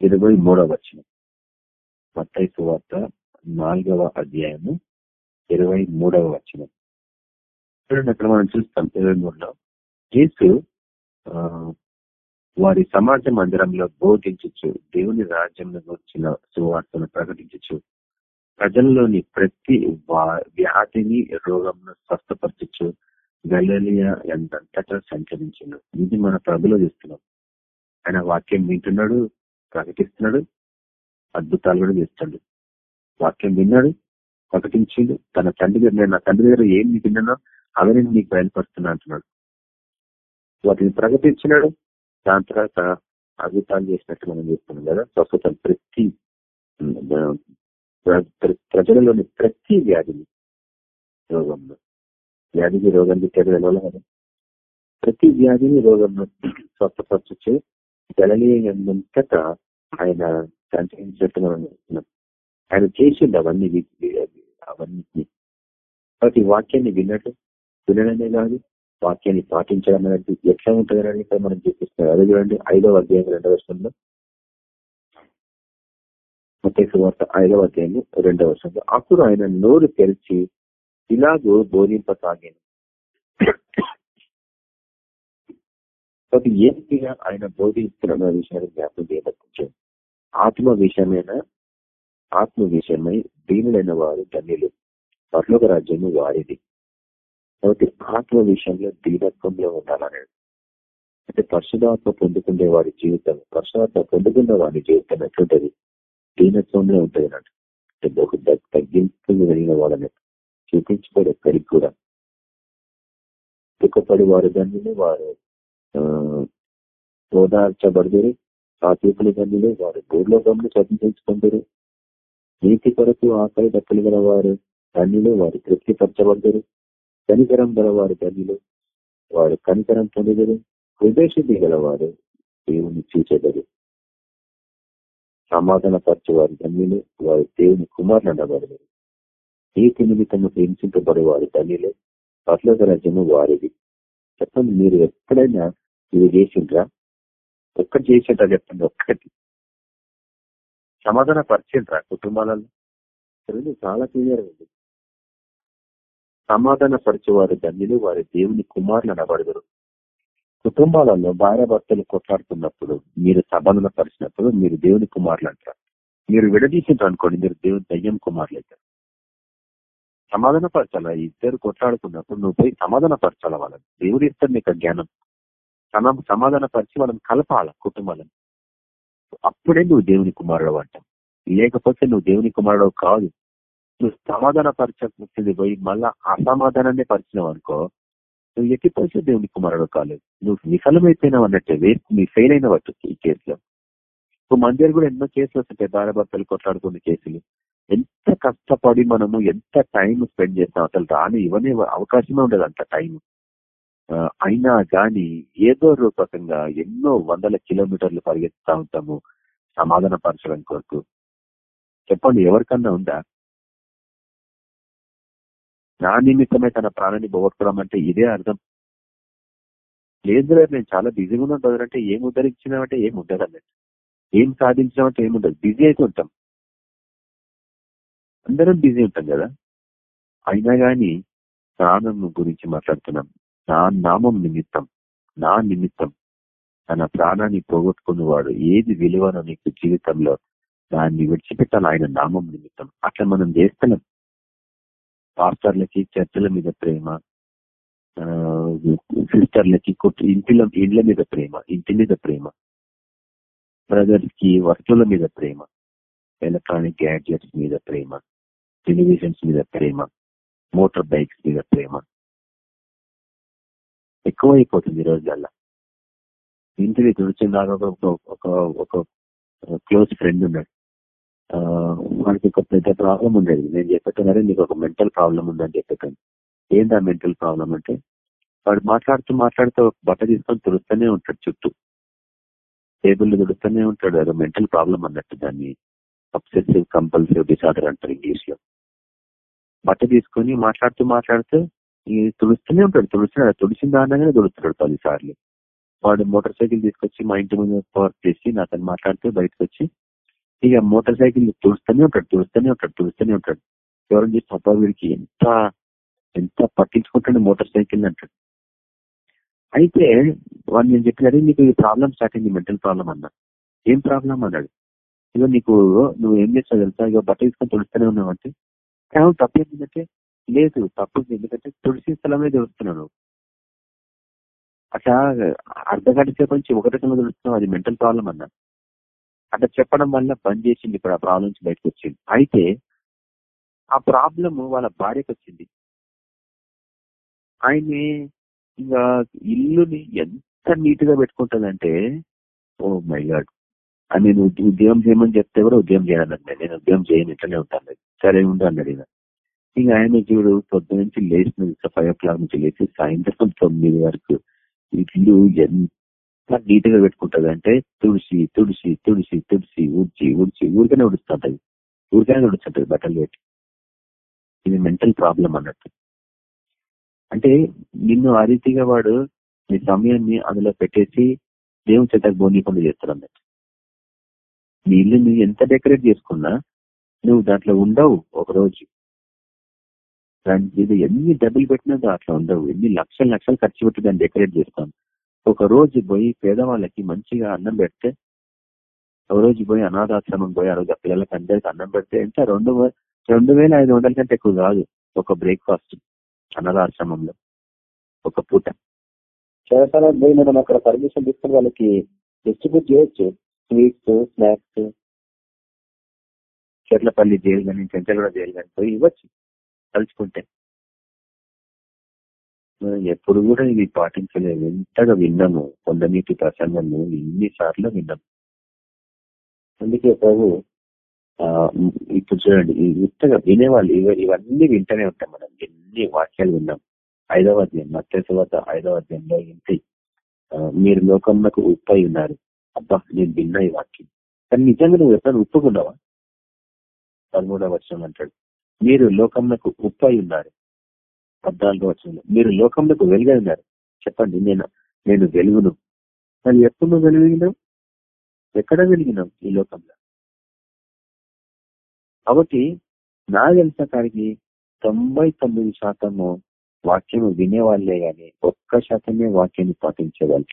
ఇరవై మూడవ వచ్చిన మత్తైసు వార్త నాలుగవ అధ్యాయము ఇరవై మూడవ వచ్చిన చూడండి అక్కడ మనం చూస్తాం ఇరవై మూడులో. యేసు వారి సమాజ మందిరంలో బోధించచ్చు దేవుని రాజ్యంలో వచ్చిన సువార్తను ప్రకటించచ్చు ప్రజల్లోని ప్రతి వ్యాధిని రోగంను స్వస్థపరచచ్చు గలియా ఎంతంతటా సంచరించను. ఇది మన ప్రభులో చేస్తున్నాం. ఆయన వాక్యం వింటున్నాడు ప్రకటిస్తున్నాడు అద్భుతాలు కూడా చేస్తాడు. వాక్యం విన్నాడు ప్రకటించిండు తన తండ్రి దగ్గర నేను నా తండ్రి దగ్గర ఏం విన్నానో అవన్నీ నీకు బయలుపరుస్తున్నా అంటున్నాడు. వాటిని ప్రకటించినాడు దాని తర్వాత అద్భుతాలు చేసినట్టు మనం చెప్తున్నాం కదా. స్వస్థత ప్రతి ప్రజలలోని ప్రతి వ్యాధిని రోగంలో. వ్యాధికి రోగం పెట్టాడు కదా. ప్రతి వ్యాధిని రోగంలో స్వస్థపరచు గలనీయంతట ఆయన సంచరించినట్టు మనం చెప్తున్నాం. ఆయన చేసిండు అవన్నీ అవన్నీ. ప్రతి వాక్యాన్ని విన్నట్టు వినడమే కాదు వాక్యాన్ని పాటించడం అనేది ఎట్లా ఉంటుందని ఇక్కడ మనం చూపిస్తున్నాం అదే చూడండి ఐదవ అధ్యాయం రెండవ వర్షంలో మొత్తం వార్త ఐదవ అధ్యాయం రెండవ వర్షంలో అప్పుడు ఆయన నోరు తెరిచి ఇలాగూ బోధింపసాగాను. కాబట్టి ఏంటిగా ఆయన బోధిస్తున్న విషయాన్ని జ్ఞాపకం చేయబట్టించాడు ఆత్మ విషయమైన ఆత్మ విషయమై దీనులైన వారు ధన్యులు. పర్లోక రాజ్యము వారిది. కాబట్టి ఆత్మ విషయంలో దీనత్వంలో ఉండాలన్నాడు అంటే పరిశుధాత్మ పొందుకునే వారి జీవితం పరిశుధాత్మ పొందుకున్న వారి జీవితం ఎట్లుంటది? దీనత్వంలో ఉంటుంది అన్నట్టు. అంటే బహు తగ్గింపు కలిగిన వాళ్ళని చూపించుకోడు ఎక్కడికి కూడా. దుఃఖపడి వారి దాన్ని వారు ఓదార్చబడదురు. సాత్వికులు దాన్ని వారు భూలోకంలో స్వతంత్రించుకుందరు. నీతి కొరకు ఆకలి దక్కలు గల వారు దానిలో వారు తృప్తిపరచబడ్డరు కనికరం గలవారు ధనిలు వారు కనికరం పొందరు హృదయశుద్ధి గలవారు దేవుని చూచెదరు. సమాధాన వారి ధన్యులు వారు దేవుని కుమారులు అనబడరు నీతి నిమిత్తము హింసింపబడే వారు ధన్యులు పట్ల రాజ్యము వారిది. చెప్పండి మీరు ఎక్కడైనా ఇది చేసిండ్రా? ఒక్కటి చేసిండ్రా చెప్పండి ఒక్కటి. సమాధాన పరిచిండ్రా కుటుంబాలలో చాలా క్లియర్ ఉంది. సమాధాన పరిచేవారు ధన్యులు వారి దేవుని కుమారులు అనబడదురు. కుటుంబాలలో భార్య భర్తలు కొట్లాడుతున్నప్పుడు మీరు సమాధాన పరిచినప్పుడు మీరు దేవుని కుమారులు అంటారు. మీరు విడదీసింటారు అనుకోండి మీరు దేవుని దయ్యం కుమారులు అవుతారు. సమాధాన పరచాలా ఇద్దరు కొట్లాడుకున్నప్పుడు నువ్వు పోయి సమాధాన పరచాల వాళ్ళని? దేవుడు ఇస్తారు నీకు జ్ఞానం. సమాధాన పరిచి వాళ్ళని కలపాల కుటుంబాలను? అప్పుడే నువ్వు దేవుని కుమారుడు అంటావు. లేకపోతే నువ్వు దేవుని కుమారుడు కాదు. నువ్వు సమాధాన పరిచయం పోయి మళ్ళా అసమాధానాన్ని పరిచినావు అనుకో నువ్వు ఎట్టి పరిచయం దేవుని కుమారుడు కాలేదు. నువ్వు విఫలమైపోయినావు అన్నట్టే వేస్ట్ నీ ఫెయిల్ అయిన వాటి ఈ కేసులో. ఇప్పుడు మన దగ్గర కూడా ఎన్నో కేసులు వస్తుంటాయి భార్య భర్తలు కొట్లాడుకున్న కేసులు. ఎంత కష్టపడి మనము ఎంత టైం స్పెండ్ చేస్తాం అసలు రాని ఇవన్నీ అవకాశమే ఉండదు అంత టైం అయినా గాని ఏదో రూపకంగా ఎన్నో వందల కిలోమీటర్లు పరిగెత్తుతా ఉంటాము సమాధాన పరచడం కొరకు. చెప్పండి ఎవరికన్నా ఉందా? నా నిమిత్తమే తన ప్రాణాన్ని పోగొట్టుకోవడం అంటే ఇదే అర్థం. లేదు నేను చాలా బిజీగా ఉన్నాను బ్రదర్ అంటే ఏం ఉద్ధరించినామంటే ఏం ఉండదు అన్నట్టు ఏం సాధించినామంటే ఏముండదు బిజీ అయితే ఉంటాం. అందరం బిజీ ఉంటాం కదా. అయినా కానీ ప్రాణం గురించి మాట్లాడుతున్నాం. నా నామం నిమిత్తం నా నిమిత్తం తన ప్రాణాన్ని పోగొట్టుకున్నవాడు ఏది విలువనో నీకు జీవితంలో దాన్ని విడిచిపెట్టాలి. ఆయన నామం నిమిత్తం. అట్లా మనం చేస్తున్నాం పాస్టర్లకి చర్చల మీద ప్రేమ సిస్టర్లకి ఇంటిల ఇండ్ల మీద ప్రేమ ఇంటి మీద ప్రేమ బ్రదర్స్కి వస్తువుల మీద ప్రేమ ఎలక్ట్రానిక్ గ్యాడ్జెట్స్ మీద ప్రేమ టెలివిజన్స్ మీద ప్రేమ మోటార్ బైక్స్ మీద ప్రేమ. ఎక్కువ అయిపోతుంది ఈ రోజుల్లో ఇంటికి తుడిచిందాక ఒక ఒక క్లోజ్ ఫ్రెండ్ ఉన్నాడు. వాడికి ఒక పెద్ద ప్రాబ్లం ఉండేది. నేను చెప్పేట నీకు ఒక మెంటల్ ప్రాబ్లం ఉందని చెప్పాను ఏందా మెంటల్ ప్రాబ్లం అంటే? వాడు మాట్లాడుతూ మాట్లాడుతూ ఒక బట్ట తీసుకొని తుడుస్తూనే ఉంటాడు చుట్టూ. టేబుల్ తుడుస్తూనే ఉంటాడు. అది మెంటల్ ప్రాబ్లం అన్నట్టు దాన్ని అబ్సెసివ్ కంపల్సివ్ డిసార్డర్ అంటారు ఇంగ్లీష్లో బట్ట తీసుకొని మాట్లాడుతూ మాట్లాడుతూ ఈ తుడుస్తూనే ఉంటాడు. తుడుస్తున్నాడు. తుడిచిన దానిగానే తుడుస్తున్నాడు పదిసార్లు. వాడు మోటార్ సైకిల్ తీసుకొచ్చి మా ఇంటి ముందు పార్క్ చేసి నాతో మాట్లాడుతూ బయటకు వచ్చి ఇక మోటార్ సైకిల్ తుడుస్తూనే ఉంటాడు తుడుస్తూనే ఉంటాడు తుడుస్తూనే ఉంటాడు. ఎవరైనా చేసి అబ్బా వీడికి ఎంత ఎంత పట్టించుకుంటాడు మోటార్ సైకిల్ అంటాడు. అయితే వాడు నేను చెప్పినది నీకు ఈ ప్రాబ్లం స్టార్ట్ అయింది మెంటల్ ప్రాబ్లం అన్నా. ఏం ప్రాబ్లం అన్నాడు. ఇక నీకు నువ్వు ఏం చేస్తావు తెలుసా? ఇక బట్ట తీసుకొని తుడుస్తూనే ఉన్నావు అంటే కేవలం తప్పు ఏంటంటే లేదు తప్పు ఎందుకంటే తుడిసిన స్థలమే తుడుస్తున్నాను అట్లా అర్ధ గంట సేపు నుంచి ఒక రకంగా అది మెంటల్ ప్రాబ్లం అన్నా. అట్లా చెప్పడం వల్ల బంద్ చేసింది ఇప్పుడు ఆ ప్రాబ్లం నుంచి బయటకు వచ్చింది. అయితే ఆ ప్రాబ్లం వాళ్ళ భార్యకు వచ్చింది. ఆయన్ని ఇంకా ఇల్లుని ఎంత నీట్గా పెట్టుకుంటుందంటే ఓ మై గాడ్. అని నేను ఉద్యోగం చేయమని చెప్తే కూడా ఉద్యోగం చేయాలన్నా నేను ఉద్యోగం చేయను ఇట్లనే ఉంటాను. సరే ఉండు అన్నాడు ఇంకా ఆయన చూడు పొద్దు నుంచి లేచిన ఫైవ్ ఓ క్లాక్ నుంచి లేచి సాయంత్రం తొమ్మిది వరకు ఇల్లు ఎంత నీట్గా పెట్టుకుంటది. అంటే తుడిసి తుడిసి తుడిసి తుడిసి ఉడిచి ఉడిచి ఊరికనే ఉడుస్తుంటది ఊరికనే ఉడుచుంటది బట్టలు పెట్టి. ఇది మెంటల్ ప్రాబ్లం అన్నట్టు. అంటే నిన్ను ఆ రీతిగా వాడు నీ సమయాన్ని అందులో పెట్టేసి దేవుని చేత పండు చేస్తారు అన్నట్టు. నీ ఇల్లుని ఎంత డెకరేట్ చేసుకున్నా నువ్వు దాంట్లో ఉండవు ఒకరోజు దాని మీద ఎన్ని డబ్బులు పెట్టినా దాంట్లో ఉండవు. ఎన్ని లక్షలు లక్షలు ఖర్చు పెట్టి దాన్ని డెకరేట్ చేస్తాను ఒక రోజు పోయి పేదవాళ్ళకి మంచిగా అన్నం పెడితే ఒక రోజు పోయి అనాథాశ్రమం పోయి ఆ రోజు ఆ పిల్లలకి అందరికి అన్నం పెడితే ఎంత? రెండు రెండు వేల ఐదు వందల కంటే ఎక్కువ కాదు. ఒక బ్రేక్ఫాస్ట్ అనాథాశ్రమంలో. ఒక పూట. చాలా పోయి మనం అక్కడ పర్మిషన్ తీసుకుని వాళ్ళకి డిస్ట్రిబ్యూట్ చేయొచ్చు స్వీట్స్ స్నాక్స్. చెట్లపల్లి జైలు కానీ చెంచలగూడ జైలు కానీ పోయి ఇవ్వచ్చు. తలుచుకుంటే. మనం ఎప్పుడు కూడా ఇది పాటించలేదు ఎంతగా విన్నాము కొండనీటి ప్రసంగము ఎన్నిసార్లు విన్నాము అందుకే ప్రభు ఇప్పుడు చూడండి ఇంతగా వినేవాళ్ళు ఇవన్నీ వింటనే ఉంటాం మనం. ఎన్ని వాక్యాలు విన్నాం. ఐదవ అధ్యాయం మత్స్య తర్వాత ఐదవ అధ్యాయంలో ఇంటి మీరు లోకంలో ఉప్పై ఉన్నారు. అబ్బా నేను విన్నా ఈ వాక్యం. కానీ నిజంగా నువ్వు ఎప్పుడైనా ఉప్పుకున్నావా? పదమూడవ వర్షం అంటాడు. మీరు లోకంలో ఉప్పై ఉన్నారు. పద్నాలుగు వర్షంలో మీరు లోకంలో వెలుగైనారు. చెప్పండి నేను నేను వెలుగును. మరి ఎప్పుడు నువ్వు వెలిగినావు? ఎక్కడ వెలిగినావు ఈ లోకంలో? కాబట్టి నా తెలిసిన కాడికి తొంభై తొమ్మిది శాతము వాక్యం వినేవాళ్ళే గాని ఒక్క శాతమే వాక్యాన్ని పాటించేవాళ్ళు.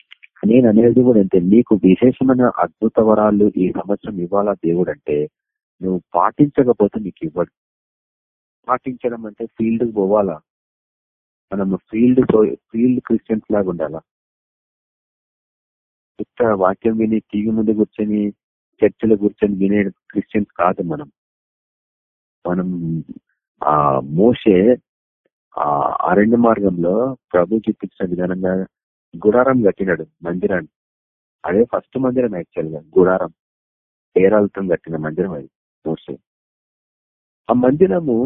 నేను అనేది కూడా అంతే. నీకు విశేషమైన అద్భుత వరాలు ఈ సంవత్సరం ఇవ్వాలా దేవుడు అంటే నువ్వు పాటించకపోతే నీకు ఇవ్వడు. పాటించడం అంటే ఫీల్డ్ పోవాలా? మనం ఫీల్డ్ ఫీల్డ్ క్రిస్టియన్స్ లాగా ఉండాలా? ఇక్కడ వాక్యం విని టీవీ ముందు కూర్చొని చర్చల కూర్చొని వినే క్రిస్టియన్స్ కాదు మనం. మనం ఆ మోసే ఆ అరణ్య మార్గంలో ప్రభు చూపించిన విధానంగా గుడారం కట్టినాడు మందిరాన్ని. అదే ఫస్ట్ మందిరం యాక్చువల్గా గుడారం. పేరాలతో కట్టిన మందిరం అది మోసే ఆ మందిరము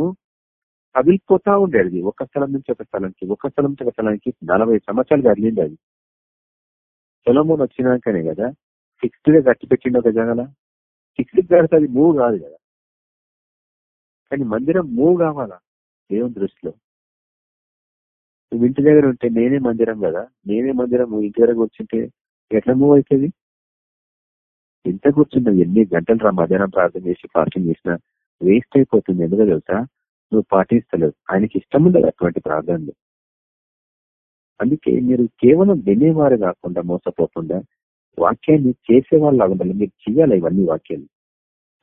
కదిలిపోతా ఉండేది. ఒక స్థలం నుంచి ఒక స్థలంకి ఒక స్థలం నుంచి ఒక స్థలానికి నలభై సంవత్సరాలు కదిలింది అది. సొలమోన్ వచ్చినాకనే కదా సిక్స్త్గా గట్టి పెట్టిండు ఒక జగల. సిక్స్త్ కడితే అది మూవ్ కాదు కదా. కానీ మందిరం మూవ్ కావాలా? దేవుని దృష్టిలో. నువ్వు ఇంటి దగ్గర ఉంటే నేనే మందిరం కదా. నేనే మందిరం ఇంటి దగ్గర కూర్చుంటే ఎట్లా మూవ్ అవుతుంది? ఎంత కూర్చున్నావు ఎన్ని గంటలు రా మధ్యాహ్నం ప్రార్థన చేసి ఫాస్టింగ్ చేసినా వేస్ట్ అయిపోతుంది. ఎందుకో తెలుసా? నువ్వు పాటిస్తలేవు ఆయనకి ఇష్టం ఉండదు అటువంటి ప్రార్థనలు. అందుకే మీరు కేవలం వినేవారు కాకుండా మోసపోకుండా వాక్యాన్ని చేసేవాళ్ళు ఉండాలి. మీరు చేయాలి ఇవన్నీ వాక్యాలు.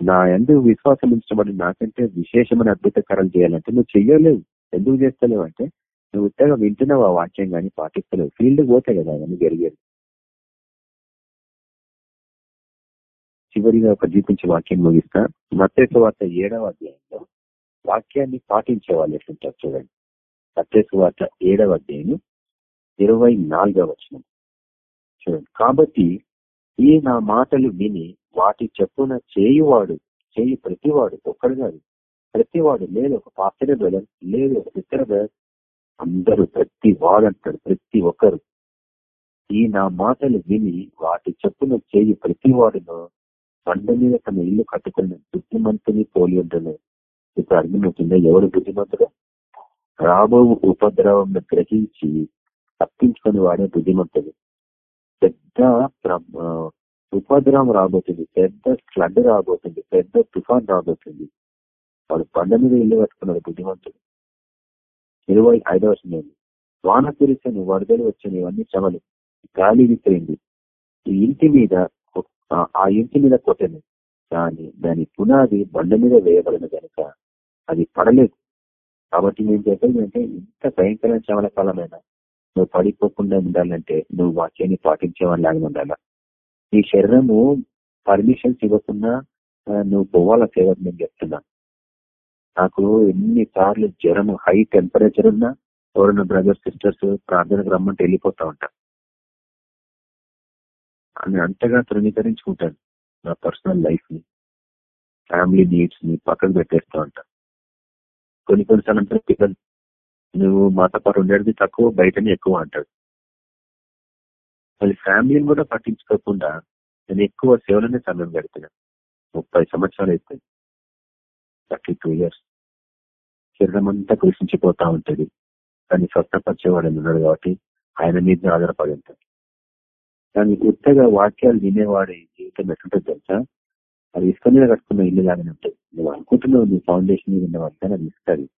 నా ఎందుకు విశ్వాసం ఉంచబడి నాకంటే విశేషమైన అద్భుతకరాలు చేయాలంటే నువ్వు చెయ్యలేవు. ఎందుకు చేస్తలేవు అంటే నువ్వు ఉత్తగా వింటున్నావు ఆ వాక్యం కానీ పాటిస్తలేవు. ఫీల్డ్ పోతే కదా అవన్నీ జరిగేది చివరిగా ఒక జీపించి వాక్యం ముగిస్తా. మత్స్య వార్త ఏడవ అధ్యాయంలో వాక్యాన్ని పాటించే వాళ్ళు ఎట్లుంటారు చూడండి. మత్స్య ఏడవ అధ్యాయం ఇరవై నాలుగవ వచనం. చూడండి. కాబట్టి ఈ నా మాటలు విని వాటి చెప్పున చేయువాడు చేయి ప్రతివాడు ఒక్కడు కాదు. ప్రతివాడు లేదు ఒక పాత్ర బలం లేదు ఒక ఇతర అందరూ ప్రతి వాడంటాడు ప్రతి ఒక్కరు. ఈ నా మాటలు విని వాటి చెప్పున చేయి ప్రతివాడును బండ మీద తన ఇల్లు కట్టుకున్న బుద్ధిమంతుని పోలి ఉంటుంది ఇప్పుడు అర్థమవుతుందా ఎవరు బుద్ధిమంతుడు? రాబో ఉపద్రవం గ్రహించి తప్పించుకొని వాడే బుద్ధిమంతుడు. పెద్ద ఉపద్రవం రాబోతుంది. పెద్ద ఫ్లడ్ రాబోతుంది. పెద్ద తుఫాన్ రాబోతుంది. వాడు బండ మీద ఇల్లు కట్టుకున్నాడు బుద్ధిమంతుడు. ఇరవై ఐదవ సమయం వాన కురిసని వరదలు వచ్చిన ఇవన్నీ శ్రమలు గాలి విసిరింది. ఈ ఇంటి మీద ఆ ఇంటి మీద కొట్టను. కానీ దాని పునాది బండ మీద వేయబడిన కనుక అది పడలేదు. కాబట్టి నేను చెప్పేది అంటే ఇంత భయంకరమైన శ్రమల కాలమైన నువ్వు పడిపోకుండా ఉండాలంటే నువ్వు వాక్యాన్ని పాటించేవాళ్ళగా ఉండాలా? నీ శరీరము పర్మిషన్స్ ఇవ్వకుండా నువ్వు పోవాల సేవకు నేను చెప్తున్నా. నాకు ఎన్ని సార్లు జ్వరం హై టెంపరేచర్ ఉన్నా ఎవరైనా బ్రదర్స్ సిస్టర్స్ ప్రార్థనకు రమ్మంటే వెళ్ళిపోతా ఉంటా. అని అంతగా తృణీకరించుకుంటాను నా పర్సనల్ లైఫ్ని ఫ్యామిలీ నీడ్స్ని పక్కన పెట్టేస్తూ ఉంటా. కొన్ని కొన్నిసార్లు అంటారు పిల్లలు నువ్వు మాతో పాటు ఉండేది తక్కువ బయటనే ఎక్కువ అంటాడు. మళ్ళీ ఫ్యామిలీని కూడా పట్టించుకోకుండా నేను ఎక్కువ సేవలనే సమయం పెడుతున్నా. ముప్పై సంవత్సరాలు అయిపోయింది. థర్టీ టూ ఇయర్స్ శరీరం అంతా కృషించిపోతా ఉంటుంది. కానీ స్వస్థపరిచేవాడు ఉన్నాడు కాబట్టి ఆయన మీద ఆధారపడి ఉంటాడు. కానీ కొత్తగా వాక్యాలు వినేవాడి జీవితం ఎట్లుంటుంది తెలుసా? అది ఇసుక మీద కట్టుకున్న ఇల్లు లాగానే ఉంటుంది నువ్వు అనుకుంటున్నావు నీ ఫౌండేషన్ మీద ఉన్న వర్షాన్ని అది ఇస్తుంది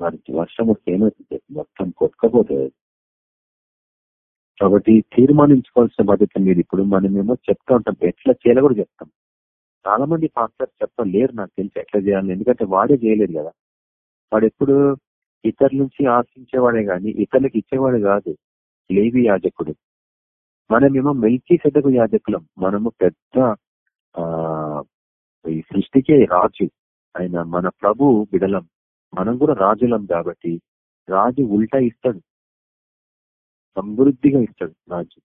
వారికి వర్షం వస్తే ఏమవుతుంది? మొత్తం కొట్టుకపోతుంది కాబట్టి తీర్మానించుకోవాల్సిన బాధ్యత మీరు ఇప్పుడు మనమేమో చెప్తా ఉంటాం. ఎట్లా చేయాలో కూడా చెప్తాం. చాలా మంది పాస్టర్ చెప్పలేరు లేరు నాకు తెలిసి ఎట్లా చేయాలని. ఎందుకంటే వాడే చేయలేదు కదా. వాడు ఎప్పుడు ఇతరుల నుంచి ఆశించేవాడే గాని ఇతరులకు ఇచ్చేవాడు కాదు. లేవి యాజకుడు. మనమేమో మెల్కీ సెదకు యాజకులం. మనము పెద్ద ఈ సృష్టికే రాజు ఆయన మన ప్రభు బిడలం. మనం కూడా రాజులం కాబట్టి రాజు ఉల్టా ఇస్తాడు. సమృద్ధిగా ఇస్తాడు రాజు.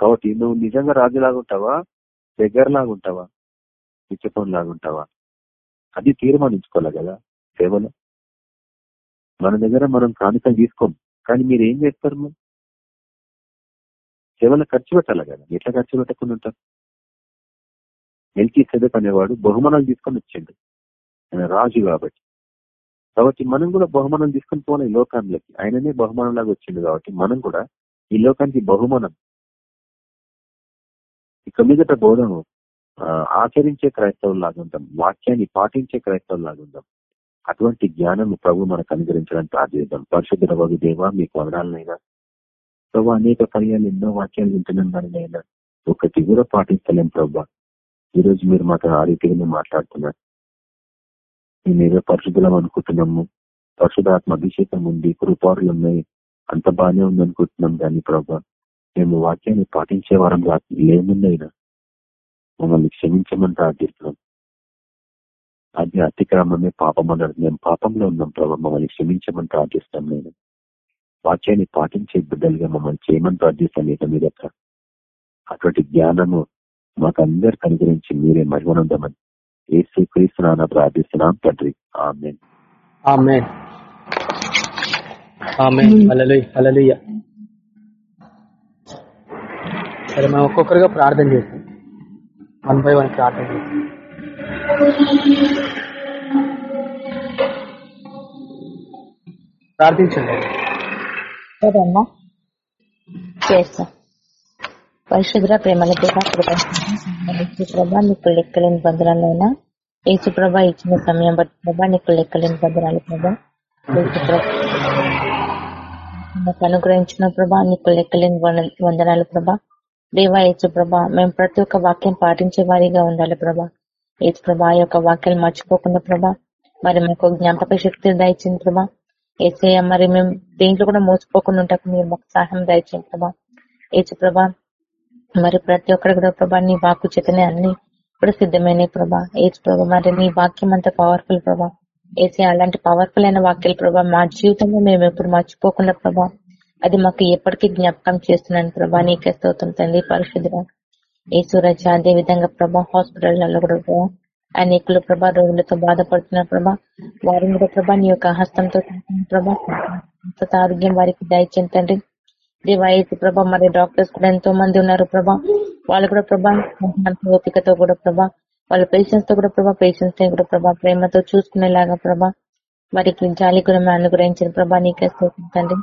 కాబట్టి నువ్వు నిజంగా రాజులాగుంటావా దగ్గరలాగుంటావా పిచ్చపం లాగుంటావా అది తీర్మానించుకోవాలి కదా సేవలో. మన దగ్గర మనం కానుకలు తీసుకోం. కానీ మీరు ఏం చేస్తారు సేవలో ఖర్చు పెట్టాలి కదా. ఎట్లా ఖర్చు పెట్టకుండా ఉంటారు? మెల్కి సెదక్ అనేవాడు బహుమానాలు తీసుకొని వచ్చిండు. ఆయన రాజు కాబట్టి. కాబట్టి మనం కూడా బహుమానం తీసుకొని పోవాలి ఈ లోకానికి. ఆయననే బహుమానం లాగా వచ్చిండు కాబట్టి మనం కూడా ఈ లోకానికి బహుమానం. ఇక మీదట బోధము ఆచరించే క్రైస్తవులు లాగుంటాం వాక్యాన్ని పాటించే క్రైస్తవులు లాగుంటాం అటువంటి జ్ఞానం ప్రభు మనకు అనుగ్రహించడానికి ప్రార్థిద్దాం. పరిశుద్ధ వగు దేవ మీకు వదనాలనైనా ప్రభు అనేక పర్యాలు ఎన్నో వాక్యాలు వింటున్నాం దానినైనా ఒకటి కూడా పాటిస్తలేం ప్రభా. ఈ రోజు మీరు మాతో ఆ రీతిగానే మాట్లాడుతున్నారు. మేమేదో ఏదో పరిశుద్ధులం అనుకుంటున్నాము. పరిశుధాత్మ అభిషేకం ఉంది కృపారులు ఉన్నాయి. అంత బాగానే ఉంది అనుకుంటున్నాం కానీ ప్రభా మేము వాక్యాన్ని పాటించే వారం లేముందైనా మమ్మల్ని క్షమించమని ప్రార్థిస్తున్నాం. అది అతిక్రమమే పాపం అన్నారు మేము పాపంలో ఉన్నాం ప్రభావ మమ్మల్ని క్షమించమని ప్రార్థిస్తాం నేను. వాక్యాన్ని పాటించే బిడ్డలుగా మమ్మల్ని చేయమని ప్రార్థిస్తాను ఇక మీద. అటువంటి జ్ఞానము మాకు అందరికి అనుగ్రహించి మీరే మహిమనుందమని ఏసు క్రీస్తున్నా ప్రార్థిస్తున్నాం తండ్రి. సరే మనం ఒక్కొక్కరుగా ప్రార్థన చేస్తాం. వన్ బై వన్ ప్రార్థన చేస్తాం. ప్రార్థించండి. చేస్తాం. పరిశుద్ర ప్రేమల ప్రభా నీకు లెక్కలేని బంధనాలైనా ఏసు ప్రభ ఇచ్చిన సమయం బట్టి ప్రభా నీకు లెక్కలేని బంధనాలు ప్రభా. నాకు అనుగ్రహించిన ప్రభా నీకు లెక్కలేని వందనాలు ప్రభా. దేవా ఏసు ప్రభా మేము ప్రతి ఒక్క వాక్యం పాటించే వారిగా ఉండాలి ప్రభా. ఏసు ప్రభా ఆ యొక్క వాక్యాలు మర్చిపోకుండా ప్రభా మరి మాకు జ్ఞాపక శక్తి దయచింది ప్రభా. ఏసయ్య మరి మేము దేంట్లో కూడా మోసపోకుండా ఉంటాకు మీరు మాకు సహాయం దయచేయండి ప్రభా. ఏసు ప్రభా మరి ప్రతి ఒక్కరు కూడా ప్రభా నీ వాక్కు చేతనే అన్ని ఇప్పుడు సిద్ధమైన ప్రభా. ఏజ్ ప్రభా మరి నీ వాక్యం అంత పవర్ఫుల్ ప్రభా. ఏసీ అలాంటి పవర్ఫుల్ అయిన వాక్యాలు ప్రభా మా జీవితంలో మేము ఎప్పుడు మర్చిపోకుండా ప్రభా అది మాకు ఎప్పటికీ జ్ఞాపకం చేస్తున్నాను ప్రభా. నీకే స్తోత్రం తండ్రి పరిశుద్ధ ఈ అదే విధంగా ప్రభా హాస్పిటల్లో కూడా ప్రభా అనేకులు ప్రభా రోగులతో బాధపడుతున్న ప్రభా. వారిని కూడా ప్రభా నీ యొక్క హస్తంతో ప్రభా ఆరోగ్యం వారికి దయచేయండి దేవాయతి ప్రభా మరి డాక్టర్స్ కూడా ఎంతో మంది ఉన్నారు ప్రభా. వాళ్ళు కూడా ప్రభా ఓపికతో కూడా ప్రభా. వాళ్ళ పేషెంట్స్తో కూడా ప్రభా పేషెంట్స్ని కూడా ప్రభా ప్రేమతో చూసుకునేలాగా ప్రభా. వారికి జాలి గుణం అనుగ్రహించిన ప్రభా నీకే తండ్రి.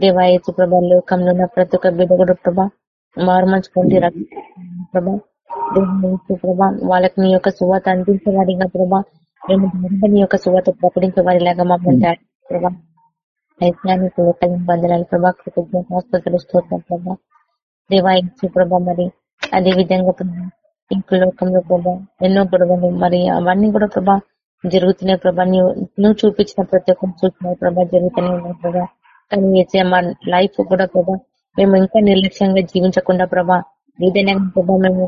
దేవాయసు ప్రభా లోకంలో ఉన్న ప్రతి ఒక్క బిడ్డ కూడా ప్రభా మారుమంచు పొంది రక్ష- ప్రభా. దేవాయసు ప్రభా వాళ్ళకి నీ యొక్క సువాత అందించేవారిగా ప్రభా. మేము నీ యొక్క సువాత ప్రకటించే వారిలాగా మమ్మల్ని తయారు చేయండి ప్రభా ఐజ్ఞానిక బంధనాలు ప్రభా కృతజ్ఞతలు స్తోత్రం ప్రభా. దేవాయసు ప్రభా మరి. అదే విధంగా ప్రభా ఇంక లోకంలో ప్రభా ఎన్నో గొడవలు మరి అవన్నీ కూడా ప్రభా జరుగుతున్నాయి ప్రభా. నువ్వు నువ్వు చూపించిన ప్రతి ఒక్కరు సూచన ప్రభా జరుగుతూనే ఉన్నాయి ప్రభా. కానీ వేసే మా లైఫ్ కూడా ప్రభా మేము ఇంకా నిర్లక్ష్యంగా జీవించకుండా ప్రభా ఏదైనా ప్రభా మేము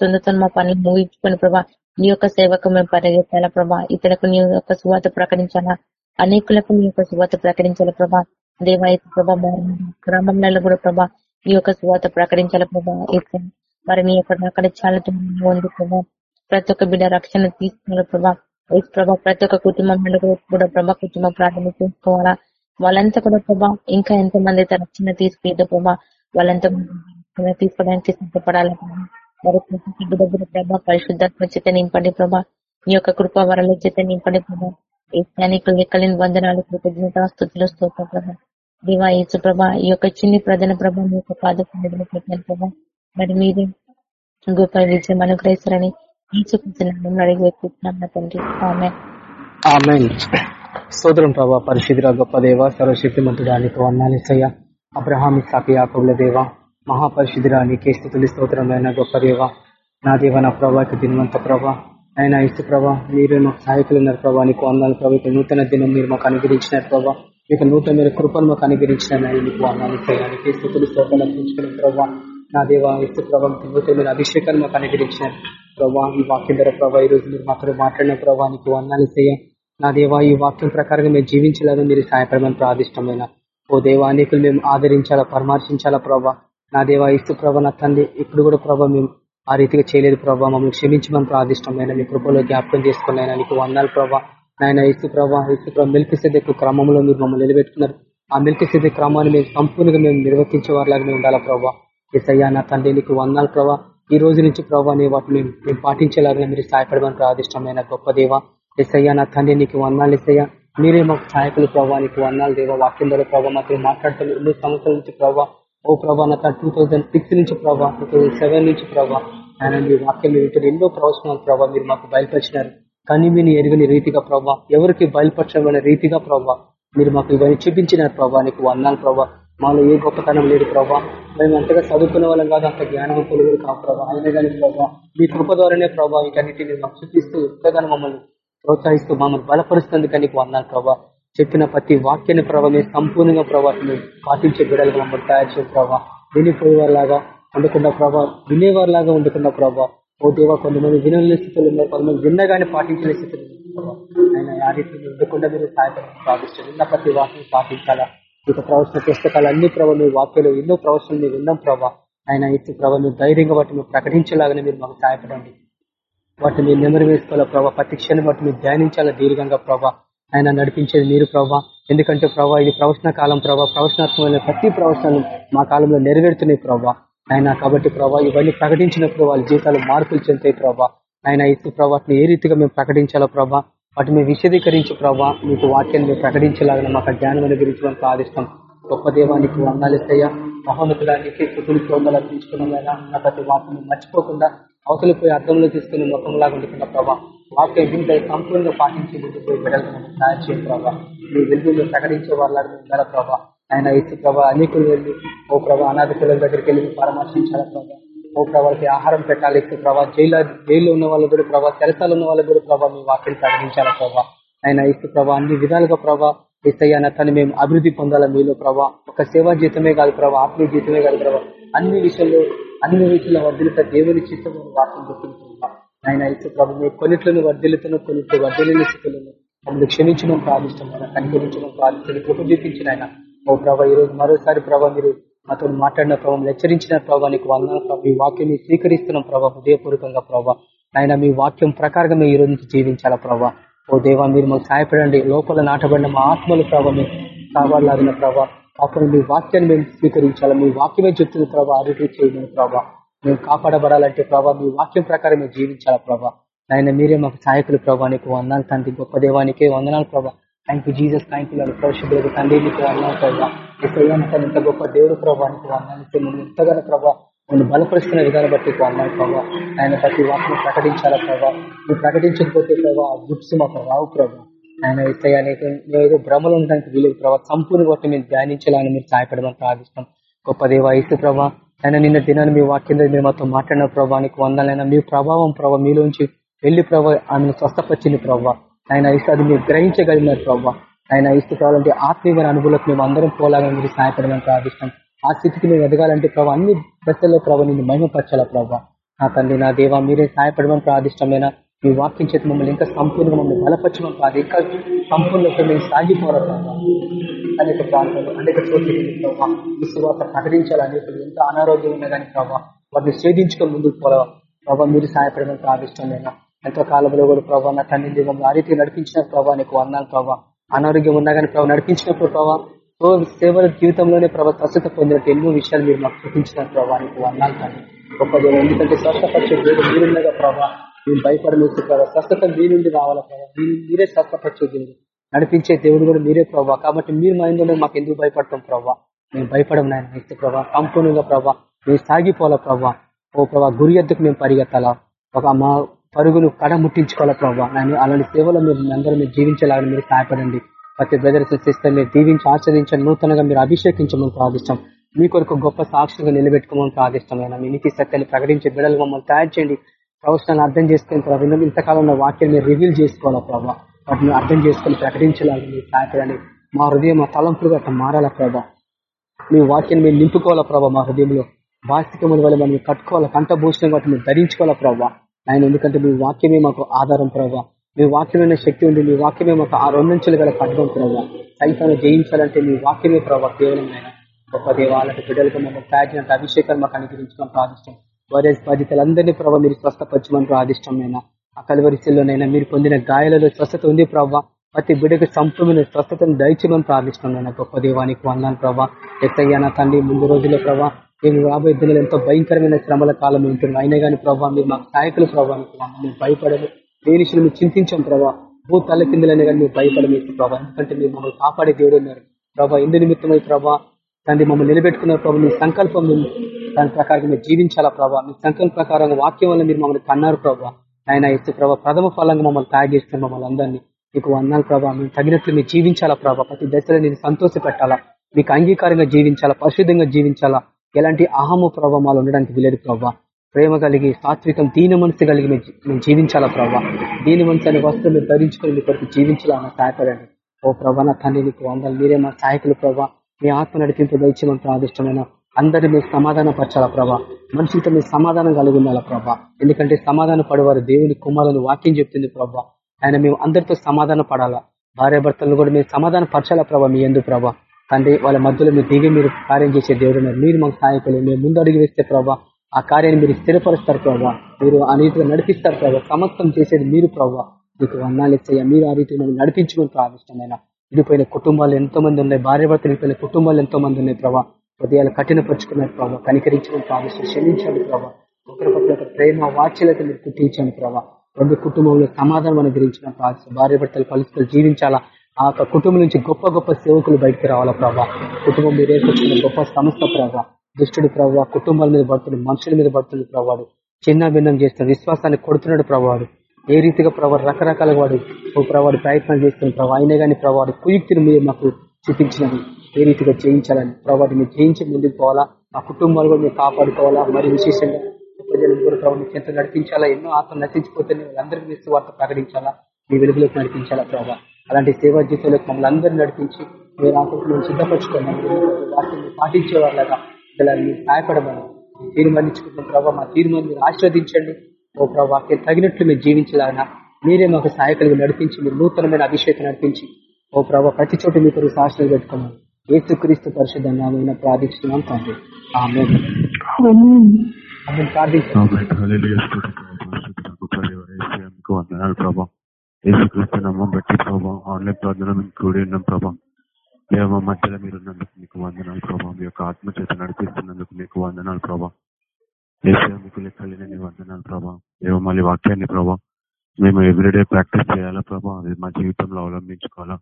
తొందరతో మా పనులు ముగించుకొని ప్రభా నీ యొక్క సేవకు మేము పరిగెత్తాలా ప్రభా? ఇతరులకు నీ యొక్క సువాత ప్రకటించాలా? అనేకులకు మీ యొక్క శువత ప్రకటించాల ప్రభా. దేవాయత ప్రభా గ్రామంలో కూడా ప్రభా ఈ యొక్క శువత ప్రకటించాల ప్రభా. మరి నీ యొక్క అక్కడ చాలా ఉంది ప్రభా ప్రతి ఒక్క బిడ్డ రక్షణ తీసుకున్న ప్రభా ఏసు ప్రభా ప్రతి ఒక్క కుటుంబంలో కూడా ప్రభా కుటుంబ ప్రార్థన చేసుకోవాలా. వాళ్ళంతా కూడా ప్రభా ఇంకా ఎంతో మంది అయితే రక్షణ తీసుకెళ్ళదు ప్రభా వాళ్ళంతా తీసుకోవడానికి సిద్ధపడాలి మరి ప్రతి బిడ్డ కూడా ప్రభా పరిశుద్ధాత్మ చేత నింపండి ప్రభా. నీ యొక్క కృపా వరల చేత నింపండి ప్రభా. ఏసానికి లెక్కలేని వందనాలు కృతజ్ఞత స్థుతులు స్తోత్ర ప్రభ. దేవా యేసు ప్రభా ఈ యొక్క చిన్ని ప్రధాన ప్రభ మీ యొక్క పాద పెట్టిన ప్రభా. మరి మీరే గొప్ప విజయం అనుగ్రహిస్తారని ఈ అడిగి వెతుకుతున్నాం నా తండ్రి. ఆమె ఆమెన్. సోదరం ప్రభా పరిశుద్ధ గొప్ప దేవ సర్వశక్తిమంతుడా నీకు వందాలిసయ్య అబ్రహామి ఇసాకి యాకబుల దేవ మహాపరిశుద్ధుడా నీకే స్థుతులు స్తోత్రమైన గొప్ప దేవ. నా దేవ నా ప్రభాకి దినవంత ప్రభా ఆయన ఇసు ప్రభా మీరు మాకు సహాయకులు ఉన్నారు ప్రభా. నీకు వందాలు ప్రభా. ఇక నూతన దినం మీరు మాకు అనుగ్రహించినారు ప్రభా. మీకు నూతన మీరు కృపను మాకు అనుగ్రహించినారు నీకు వందాలు స్థుతులు స్తోత్రాలు ప్రభా. నా దేవ ఇసు ప్రభా మీరు అభిషేకాన్ని మాకు అనుగ్రహించినారు ప్రభా. ఈ వాక్యం ధర ప్రభా ఈ రోజు మీరు మాతో మాట్లాడిన ప్రభా. నీకు వందాలు నా దేవా ఈ వాక్యం ప్రకారంగా మేము జీవించాలని మీరు సహాయపడమని ప్రార్థిష్టమైన. ఓ దేవా అనేకులు మేము ఆదరించాలా పరామర్శించాలా ప్రభా. నా దేవా ఇసు ప్రభా నా తండ్రి ఇప్పుడు కూడా ప్రభా మేము ఆ రీతిగా చేయలేదు ప్రభా. మమ్మల్ని క్షమించమని ప్రార్థిష్టమైన మీ కృపలో జ్ఞాపకం చేసుకున్నాయన నీకు వందాలు ప్రభా. నాయన ఇసు ప్రభా ఇసు ప్రభావ మెలికి క్రమంలో మీరు మమ్మల్ని నిలబెట్టుకున్నారు. ఆ మెలికి క్రమాన్ని మేము సంపూర్ణంగా మేము నిర్వర్తించే వారిలాగా మేము ఉండాలా ప్రభా. ఎసయ్యా నా తండ్రి నీకు వందాలు ప్రభా. ఈ రోజు నుంచి ప్రభావ నీ వాటిని మేము మేము పాటించేలాగా మీరు సహాయపడమని ప్రార్థిష్టమైన గొప్ప దేవ. ఎస్ఐయా నా తండ్రి నీకు వందాలు ఎస్ఐయా మీరే మాకు సహాయకులు ప్రభావ నీకు వందాలు దేవా. వాక్యం ద్వారా ప్రభావ మాతో మాట్లాడుతున్న ఎన్నో సంవత్సరాల నుంచి ప్రభావ ఓ ప్రభా నాకు టూ థౌసండ్ సిక్స్ నుంచి ప్రభా టూ థౌసండ్ సెవెన్ నుంచి ప్రభా ఆయన మీ వాక్యం వింటున్న ఎన్నో ప్రవచనాలు ప్రభా మీరు మాకు బయలుపరిచినారు. కానీ మీరు ఎరుగని రీతిగా ప్రభా ఎవరికి బయలుపరచబడిన రీతిగా ప్రభా మీరు మాకు ఇవన్నీ చూపించినారు ప్రభావ నీకు వందాలు ప్రభా. మాలో ఏ గొప్పతనం లేదు ప్రభా. మేము అంతగా చదువుకునే వాళ్ళం కాదు అంత జ్ఞానం పొలుగులు కాదు ప్రభా. అయినా కానీ ప్రభా మీ కృప ద్వారానే ప్రభా వీటన్నిటిని మాకు చూపిస్తూ ఎంతగానో మమ్మల్ని ప్రోత్సహిస్తూ మమ్మల్ని బలపరుస్తుంది కానీ నీకు వందాలు ప్రభా. చెప్పిన ప్రతి వాక్యాన్ని ప్రభావ మేము సంపూర్ణంగా ప్రభావం పాటించే బిడ్డలుగా మమ్మల్ని తయారు చేయ ప్రభావ వినిపోయేవారిలాగా ఉండకుండా ప్రభావ వినేవారిలాగా ఉండకుండా ప్రభా. ఓ దేవ కొంతమంది వినలేని స్థితులు ఉన్నారు కొంతమంది విన్నగానే పాటించే స్థితులు ఉన్నారు ఆయన ఆ ఉండకుండా మీరు సహాయపడమని ప్రార్థించారు విన్న ప్రతి వాక్యం పాటించాలా? ఇక ప్రవచన పుస్తకాలు అన్ని ప్రభావ మీ వాక్యాలు ఎన్నో ప్రవచనలు మీరు విన్నాం ప్రభా. ఆయన ఇచ్చి ప్రభావ మీరు ధైర్యంగా వాటిని ప్రకటించేలాగానే మీరు మాకు సహాయపడండి. వాటిని మీరు నెమరు వేసుకోవాలా ప్రభావ ప్రతి క్షణం వాటిని ధ్యానించాలా దీర్ఘంగా ప్రభావ ఆయన నడిపించేది మీరు ప్రభా. ఎందుకంటే ప్రభా ఇది ప్రవచన కాలం ప్రభా. ప్రవచనాత్మకమైన ప్రతి ప్రవచనాలు మా కాలంలో నెరవేరుతున్నాయి ప్రభా. ఆయన కాబట్టి ప్రభా ఇవన్నీ ప్రకటించినప్పుడు వాళ్ళ జీవితాలు మార్పులు చెందుతాయి ప్రభా. ఆయన ఇసు ప్రభాని ఏ రీతిగా మేము ప్రకటించాలో ప్రభా? వాటిని మేము విశదీకరించి ప్రభా. మీకు వాక్యాన్ని మేము ప్రకటించేలాగా మాకు జ్ఞానం అనుగ్రహించడానికి ప్రార్థిస్తాం. గొప్ప దేవానికి వందాలిస్తాయా మహోన్నతుడానికి స్థుతులు చోదలు అర్పించుకున్నామైనా నా ప్రతి వాక్యం మర్చిపోకుండా అవతలిపోయి అర్థంలో తీసుకుని ముఖంలాగా ఉంటున్న ప్రభా. వాక్య వింటే సంపూర్ణంగా పాటించి ముందుకు బిడ్డలు తయారు చేయ ప్రభావ మీ వెలుగులు ప్రకటించే వాళ్ళ ఉండాల ప్రభా? ఆయన ఇచ్చి ప్రభా అనేకులు వెళ్ళి ఓ ప్రభా అనాథ పిల్లల దగ్గరికి వెళ్ళి పరామర్శించాల ప్రభా? ఓ ప్రభావాలకి ఆహారం పెట్టాలి. ఇసు ప్రభా జైలు జైల్లో ఉన్న వాళ్ళు కూడా ప్రభా తెరసాలు ఉన్న వాళ్ళు కూడా ప్రభా మీ వాక్యం ప్రకటించాల ప్రభా? ఆయన ఇసు ప్రభా అన్ని విధాలుగా ప్రభా ఇస్తయ్యాన తను మేము అభివృద్ధి పొందాలా మీలో ప్రభా? ఒక సేవా జీతమే కాదు ప్రభా ఆత్మీయ జీతమే కాదు ప్రభా. అన్ని విషయంలో అన్ని విషయంలో వర్ధిల్లుత దేవుని చిత్తము వాక్యం గుర్తించుకుంటాం ఆయన అయితే ప్రభు మీ కొన్నిట్లను వర్ధిల్లుతున్న కొన్నిట్లు వర్ధిల్లిన స్థితులను మమ్మల్ని క్షమించడం ప్రార్థిస్తున్నాం కనికరించడం ప్రార్థించడం కృప చూపించిన ఆయన. ఓ ప్రభా ఈ రోజు మరోసారి ప్రభా మీరు మాతో మాట్లాడిన ప్రభావం హెచ్చరించిన ప్రభావ నీకు వందన ప్రభావ మీ వాక్యం స్వీకరిస్తున్న ప్రభావ హృదయపూర్వకంగా ప్రభావ ఆయన మీ వాక్యం ప్రకారంగా మేము ఈ రోజు నుంచి జీవించాలా ప్రభావ ఓ దేవా మీరు మాకు సహాయపడండి. లోపల నాటబడిన మా ఆత్మలు ప్రభావ మేము ప్రభావ అప్పుడు మీ వాక్యాన్ని మేము స్వీకరించాలా? మీ వాక్యమే చెప్తున్న ప్రభావ అడిగి చేయమని ప్రభావ మేము కాపాడబడాలంటే ప్రభా మీ వాక్యం ప్రకారం మేము జీవించాలా ప్రభా? ఆయన మీరే మాకు సహాయకులు ప్రభా నీకు వందనాలు తండ్రి గొప్ప దేవానికి వందనాలు ప్రభా. Thank you Jesus thank you పరిశుద్ధులకు తండ్రి నీకు వందనాలు ప్రభావ ఇంత గొప్ప దేవుడు ప్రభావ నీకు వందనాలు మేము ఎంతగానో ప్రభావ నేను బలపరుస్తున్న విధానం బట్టి వందనాలు ప్రభావ ఆయన ప్రతి వాక్యం ప్రకటించాలా ప్రభావ నువ్వు ప్రకటించకపోతే ప్రభావ ఆ గుడ్స్ మాకు రావు ప్రభావ ఆయన ఇస్తాయి ఏదో భ్రమలు ఉండడానికి వీలేదు ప్రభావ సంపూర్ణ బట్టి మేము ధ్యానించాలని మీరు సహాయపడమని ప్రార్థిస్తాం గొప్ప దేవ ఇసు ప్రభా ఆయన నిన్న దినాన్ని మీ వాక్యం మీరు మాతో మాట్లాడిన ప్రభావానికి వందాలైనా మీ ప్రభావం ప్రభావ మీలోంచి వెళ్ళి ప్రభావ ఆమెను స్వస్థపచ్చింది ప్రభావ ఆయన ఇసు అది మీరు గ్రహించగలిగినారు ప్రభావ ఆయన ఇస్తూ కావాలంటే ఆత్మీయమైన అనుభూలకు మేము అందరం పోలాగా మీరు సహాయపడమని ప్రార్థిస్తాం. ఆ స్థితికి మేము ఎదగాలంటే ప్రభావ అన్ని దశల్లో ప్రభావ నిన్ను మహిమపరచాల ప్రభావ నా తండ్రి నా దేవ మీరే సహాయపడమని ప్రార్థిష్టమైన మీ వాక్యం చేతి మమ్మల్ని ఇంకా సంపూర్ణంగా మమ్మల్ని బలపరచమని కాదు ఇంకా సంపూర్ణంగా మేము సాగిపోవాలి ప్రభావ అనేక ప్రాంతాలు అనేక చోట్ల ప్రభావ ప్రకటించాలి? అనేకలు ఎంత అనారోగ్యం ఉన్నా కానీ ప్రభావ వారిని ఛేదించుకొని ముందుకు పోవాలి ప్రభావ మీరు సహాయపడమని ప్రార్థిష్టమైన ఎంతో కాలంలో కూడా ప్రభావ నా తండ్రి దేవం ఆ రీతి నడిపించిన ప్రభావ నీకు వందాలు ప్రభావ అనారోగ్యం ఉన్నా కానీ ప్రభావ నడిపించినప్పుడు ప్రభావ సో సేవల జీవితంలోనే ప్రభావ స్వస్థత పొందినట్టు ఎన్నో విషయాలు మీరు మాకు చూపించిన ప్రభావ నీకు వందాలు కానీ గొప్ప దేవుడు ఎందుకంటే స్వస్థపరిచే దేవుడు ప్రభావ మేము భయపడలేదు ప్రభావ స్వస్థత మీ నుండి రావాలా ప్రభావ మీరే స్వస్థపరిచే దేవుడు. నడిపించే దేవుడు కూడా మీరే ప్రభావ కాబట్టి మీరు మా ఇందులో మాకు ఎందుకు భయపడతాం ప్రభావ మేము భయపడం నాయన వ్యక్తి ప్రభావ సంపూర్ణంగా ప్రభావ మేము సాగిపోవాలా ప్రభావ ఓ ప్రభావ గురి ఎద్దుకు మేము పరిగెత్తాలా? ఒక మా పరుగును కడ ముట్టించుకోవాలా ప్రభావ నేను అలాంటి సేవలో మీరు అందరూ మీరు జీవించాలని మీరు సహాయపడండి. ప్రతి బ్రదర్స్ సిస్టర్ మీరు దీవించి ఆచరించండి. నూతనంగా మీరు అభిషేకించమని ప్రార్థిస్తాం. మీ కొరకు గొప్ప సాక్షిగా నిలబెట్టుకోమని ప్రార్థిస్తాం మీ నీతి సత్యాన్ని ప్రకటించే బిడ్డలు మమ్మల్ని తయారు చేయండి. ప్రవచనాన్ని అర్థం చేసుకుని ప్రభావ ఇంతకాలం వాక్యం మీరు రివీల్ చేసుకోవాలా ప్రభావ వాటిని అర్థం చేసుకుని ప్రకటించాలని మీరు తాకడని మా హృదయం మా తలంపులుగా అట్లా మారాల ప్రభావ మీ వాక్యాన్ని మేము నింపుకోవాలా ప్రభావ మా హృదయంలో? బాస్తికముల వల్ల మనం కట్టుకోవాలా? కంఠభూషణం వాటిని మేము ధరించుకోవాలా ప్రభావ ఆయన ఎందుకంటే మీ వాక్యమే మాకు ఆధారం ప్రభావ మీ వాక్యమైన శక్తి ఉంది. మీ వాక్యమే మాకు ఆ రెండంచులు గల ఖడ్గం ప్రభావ సైతాన్ని జయించాలంటే మీ వాక్యమే ప్రభావ కేవలం ఆయన గొప్ప దేవాలంటే బిడ్డలకు మమ్మల్ని తయారు అభిషేకాలు మాకు అనుగ్రహించడం ప్రార్థిష్టం వైరస్ బాధితులందరినీ ప్రభావ మీరు స్వస్థపరచమని ప్రార్థిష్టం అయినా ఆ కలవరిశిల్లోనైనా మీరు పొందిన గాయాలలో స్వస్థత ఉంది ప్రవ్వా. ప్రతి బిడ్డకు సంపూర్ణ స్వస్థతను దయచేయమని ప్రార్థిస్తున్నాను. గొప్ప దేవానికి వందాను ప్రభా ఎస్ఐయా నా తండ్రి ముందు రోజుల్లో ప్రభా మేము రాబోయే దినాలు ఎంతో భయంకరమైన శ్రమల కాలం ఉంటుంది అయినా కానీ ప్రభావ మీరు మాకు నాయకులు ప్రభావం మేము భయపడము. దేనిషులు మీరు చింతించాం ప్రభావ భూ తల కిందలైనా కానీ మీరు భయపడలేదు ప్రభావ ఎందుకంటే మీరు మమ్మల్ని కాపాడే దేవుడు ఉన్నారు. ప్రభావ ఎందు నిమిత్తమై ప్రభావ తండ్రి మమ్మల్ని నిలబెట్టుకున్న ప్రభావ మీ సంకల్పం దాని ప్రకారం మీరు జీవించాలా ప్రభావ మీ సంకల్ప ప్రకారం వాక్యం వల్ల మీరు మమ్మల్ని కన్నారు ప్రభావ ఆయన ఇస్తే ప్రభావ ప్రథమ ఫలంగా మమ్మల్ని తయారు చేస్తున్న మమ్మల్ని అందరినీ మీకు వందాలు ప్రభావ మేము తగినట్లు మీరు జీవించాలా ప్రభావ ప్రతి దశలో నేను సంతోష పెట్టాలా? మీకు అంగీకారంగా జీవించాలా? పరిశుద్ధంగా జీవించాలా? ఎలాంటి అహము ప్రభావాలు ఉండడానికి వీలేదు ప్రభావ ప్రేమ కలిగి సాత్వికం దీన మనసు కలిగి మేము జీవించాలా ప్రభావ దీని మనసు అనే వస్తువు మీరు ధరించుకొని మీ కొరకు జీవించాలని సహాయపడండి. ఓ ప్రభా నా తండ్రి నీకు వందలు. మీరే మా సహాయకులు ప్రభావ మీ ఆత్మ నడిపింపు దయచేయమని ప్రాదిష్టమైన అందరినీ మీరు సమాధాన పరచాలా ప్రభా? మనుషులతో మీరు సమాధానం కలిగి ఉండాలా ప్రభా? ఎందుకంటే సమాధాన పడేవారు దేవుని కుమారులను వాక్యం చెప్తుంది ప్రభా. ఆయన మేము అందరితో సమాధాన పడాలా? భార్య భర్తలను కూడా మీరు సమాధాన పరచాలా ప్రభా మీ ఎందు ప్రభా? తండ్రి వాళ్ళ మధ్యలో మీరు దిగి మీరు కార్యం చేసే దేవుడు మీరు మాకు సహాయకులు. మేము ముందు అడిగి వేస్తే ప్రభా ఆ కార్యాన్ని మీరు స్థిరపరుస్తారు ప్రభావ మీరు ఆ రీతిగా నడిపిస్తారు ప్రభావ సమస్తం చేసేది మీరు ప్రభావ మీకు వర్ణాలు ఇస్తాయా మీరు ఆ రీతిలో మనం నడిపించుకుని ప్రావిష్టమైన విడిపోయిన కుటుంబాలు ఎంతో మంది ఉన్నాయి. భార్య భర్తలు విడిపోయిన కుటుంబాలు ఎంతో మంది ఉన్నాయి ప్రభా. హృదయాలు కఠినపరుచుకున్నారు ప్రభావ కనికరించుకుని ప్రార్థిష్టం క్షమించండి ప్రభావ ఒకరి పట్ల ప్రేమ వాచ్యలత మీరు పుట్టించండి ప్రభావ రెండు కుటుంబంలో సమాధానం అనుగ్రహించిన ప్రార్థన భార్య భర్తలు కలుసుకొని జీవించాలా. ఆ కుటుంబం నుంచి గొప్ప గొప్ప సేవకులు బయటకు రావాలా ప్రభావ కుటుంబం మీరు ఏర్పరిచిన గొప్ప సంస్థ ప్రభావ దుష్టుడు ప్రభావ కుటుంబాల మీద పడుతుంది మనుషుల మీద పడుతుంది ప్రభావాడు. చిన్న భిన్నం చేస్తున్నాడు విశ్వాసాన్ని కొడుతున్నాడు ప్రభావాడు. ఏ రీతిగా ప్రభావ రకరకాల వాడు ఓ ప్రభావాడు ప్రయత్నం చేస్తున్న ప్రభావ అయినా కానీ ప్రభావాడు కుయుక్తిని మీరు మాకు చూపించినవి ఏ రీతిగా జయించాలని ప్రభావాడు మీరు జయించి ముందుకు పోవాలా? ఆ కుటుంబాలు కూడా మీరు కాపాడుకోవాలా? మరి విశేషంగా ప్రజలు కూడా ప్రభావం చెంత నడిపించాలా? ఎన్నో ఆత్మ నశించిపోతే వాళ్ళందరికీ మీ వార్త ప్రకటించాలా? మీ వెలుగులోకి నడిపించాలా ప్రభావ? అలాంటి సేవా జీవితంలోకి మమ్మల్ని అందరినీ నడిపించి మీరు ఆకులు సిద్ధపరచుకోమని వాటిని పాటించే వాళ్ళగా పిల్లల్ని సహాయపడమని తీర్మానించుకుంటున్న ప్రభావ మా తీర్మానం మీరు ఆశీర్వదించండి. ఓ ప్రభావ తగినట్లు మీరు జీవించాలన్నా మీరే మాకు సహాయకులుగా నడిపించి మీరు నూతనమైన అభిషేకం నడిపించి ఓ ప్రభావ ప్రతి చోట మీ కొరకు సాక్షులు పెట్టుకోమని యేసుక్రీస్తు పరిశుద్ధ నామైన ప్రార్థిస్తున్నాం తండ్రి. ఆమె మీకు వందనాలు ప్రభా. యేసుక్రీస్తు నామం బట్టి ప్రభా ఆన్లైన్ ప్రార్థన మేము కూడి ఉన్నాం ప్రభా. మధ్యలో మీరు ఉన్నందుకు మీకు వందనాలు ప్రభా. మీ యొక్క ఆత్మ చేత నడిపిస్తున్నందుకు మీకు వందనాలు ప్రభా. ఏసీఆ మీకు లెక్కలేని వందనాలు ప్రభా. దేవ మళ్ళీ వాక్యాన్ని ప్రభా మేము ఎవ్రీడే ప్రాక్టీస్ చేయాలా ప్రభా? అది మా జీవితంలో అవలంబించుకోవాలా?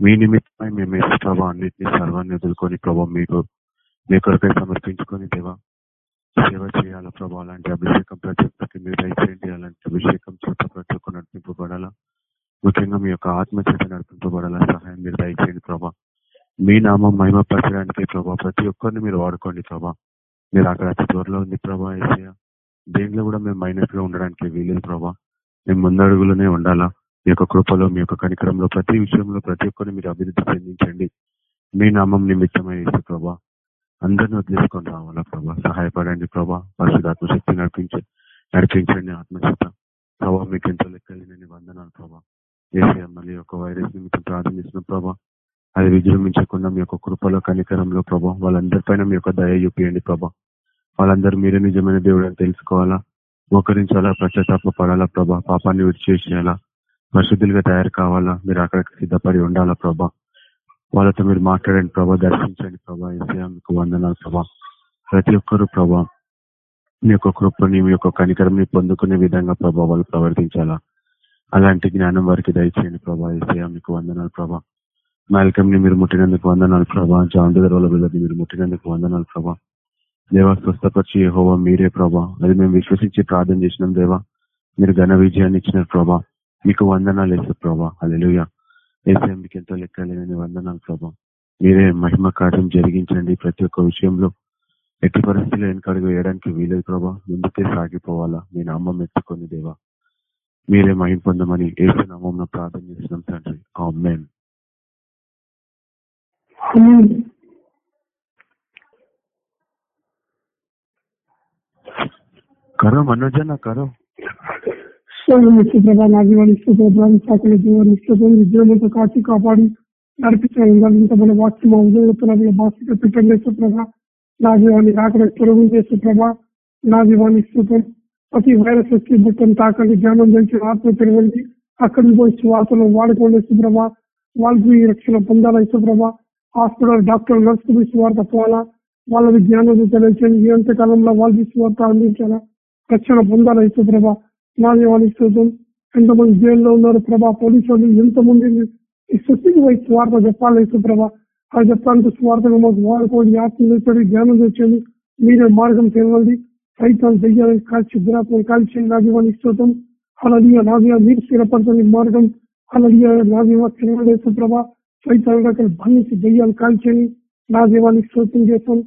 మీ నిమిత్తమై మేము వేసే ప్రభా అన్నింటినీ సర్వాన్ని ఎదుర్కొని ప్రభా మీకు మీ కొరకై సమర్పించుకొని దేవా సేవ చేయాలా ప్రభా? అలాంటి అభిషేకం ప్రతి ఒక్కరికి మీరు దయచేయండి. అలాంటి అభిషేకం చేత ప్రతి ఒక్క నడిపింపబడాలా? ముఖ్యంగా మీ యొక్క ఆత్మ చేత నడిపింపబడాలా? సహాయం మీరు దయచేయండి ప్రభా. మీ నామం మహిమపరచడానికి ప్రభా ప్రతి ఒక్కరిని మీరు వాడుకోండి ప్రభా. మీరు అక్కడ అతి త్వరలో ఉంది ప్రభా ఏసయ దేంట్లో కూడా మేము మైనస్గా ఉండడానికి వీలేదు ప్రభా. మేము ముందడుగులోనే ఉండాలా? మీ యొక్క కృపలో మీ యొక్క కనికరంలో ప్రతి విషయంలో ప్రతి ఒక్కరిని మీరు అభివృద్ధి చెందించండి. మీ నామం నిమిత్తమైన వేసి ప్రభా. అందరిని వదిలేసుకొని రావాలా ప్రభా? సహాయపడండి ప్రభా. పరిశుధాత్మ శక్తి నడిపించ నడిపించండి ఆత్మశక్త. ప్రభా మీకు ఎంతో లెక్కలేని వందనాలు ప్రభా. ఏసీ మళ్ళీ యొక్క వైరస్ నిమిత్తం ప్రారంభిస్తున్న ప్రభా. అది విజృంభించకుండా మీ యొక్క కృపలో కనికరంలో ప్రభా వాళ్ళందరిపైన మీ యొక్క దయ చూపియండి ప్రభా. వాళ్ళందరూ మీరే నిజమైన దేవుడు అని తెలుసుకోవాలా? మోకరించాలా? ప్రత్యేక పడాలా ప్రభా? పాపాన్ని విడిచేసేయాలా పరిశుద్ధులుగా తయారు కావాలా? మీరు అక్కడికి సిద్ధపడి ఉండాలా ప్రభా? వాళ్ళతో మీరు మాట్లాడండి ప్రభా. దర్శించండి ప్రభా. ఏసయా మీకు వందనాలు ప్రభా. ప్రతి ఒక్కరు ప్రభా మీ యొక్క కృపని మీ యొక్క కనికరంని పొందుకునే విధంగా ప్రభా వాళ్ళు ప్రవర్తించాలా? అలాంటి జ్ఞానం వారికి దయచేయండి ప్రభా. ఏసయా మీకు వందనాలు ప్రభా. మాల్కమ్ని మీరు ముట్టినందుకు వందనాలు ప్రభా. జాండదరోల మీరు ముట్టినందుకు వందనాలు ప్రభా. దేవా స్వస్థపరిచి హోవా మీరే ప్రభా. అది మేము విశ్వసించి ప్రార్థన చేసినాం దేవా. మీరు ఘన విజయాన్ని ఇచ్చిన ప్రభా. మీకు వందనాలు వేసే ప్రభా. అలెలుయ వేసే మీకు ఎంతో లెక్కలేని వందనాలు ప్రభా. మీరే మహిమ కార్యం జరిగించండి ప్రతి ఒక్క విషయంలో. ఎట్టి పరిస్థితుల్లో వెనకడుగు వేయడానికి వీలేదు ప్రభా. ముందుకే సాగిపోవాలా. మీ నామం ఎత్తుకొని దేవా. మీరే మహిం పొందమని ఏసు నామం ప్రార్థన చేసినాం తండ్రి. ఆమెన్. కరో మనోజన కరో? ప్రభా నా జీవాన్ని స్తోత్రం జీవాన్ని స్తోత్రం విద్యమంతా కాచి కాపాడి నడిపించడం ఇంత మన వాక్యం మా ఉదయతున్న భాషగా పెట్టండి ప్రభా నా జీవాన్ని రాకడ తొలగి చేసే ప్రభా నా జీవాన్ని స్తోత్రం ప్రతి వైరస్ వచ్చి బుట్టం తాకండి జ్ఞానం తెలిసి ఆత్మ తిరగండి. అక్కడికి పోయి వార్తలు వాడుకోండి సుప్రభ వాళ్ళకి రక్షణ పొందాలా ఇసుప్రభ హాస్పిటల్ డాక్టర్ నర్సు వార్త పోవాలా? వాళ్ళకి జ్ఞానం తెలియచండి ఎంత కాలంలో వాళ్ళ వార్త అందించాలా? రక్షణ పొందాలా ఇసుప్రభ నా దేవానికి చూద్దాం ఎంతమంది జైల్లో ఉన్నారు ప్రభా? పోలీసు వాళ్ళు ఎంతమంది ఈ సృష్టికి పోయి స్వార్థ చెప్పాలి ప్రభా. అది చెప్పడానికి స్వార్థంగా మాకు వాడుకోండి ఆత్మీయుడి జ్ఞానం తెచ్చండి మీరే మార్గం తిరగండి సైతాన్ని చెయ్యాలని కాల్చి దురాత్మని కాల్చి నా చూద్దాం అలాగే నాదే మీరు స్థిరపడుతుంది మార్గం. అలాగే నా దీవా ప్రభా సైతాన్ని రకాల బంధించి దెయ్యాలు కాల్చేయండి నా దీవానికి స్తోత్రం చేస్తాం.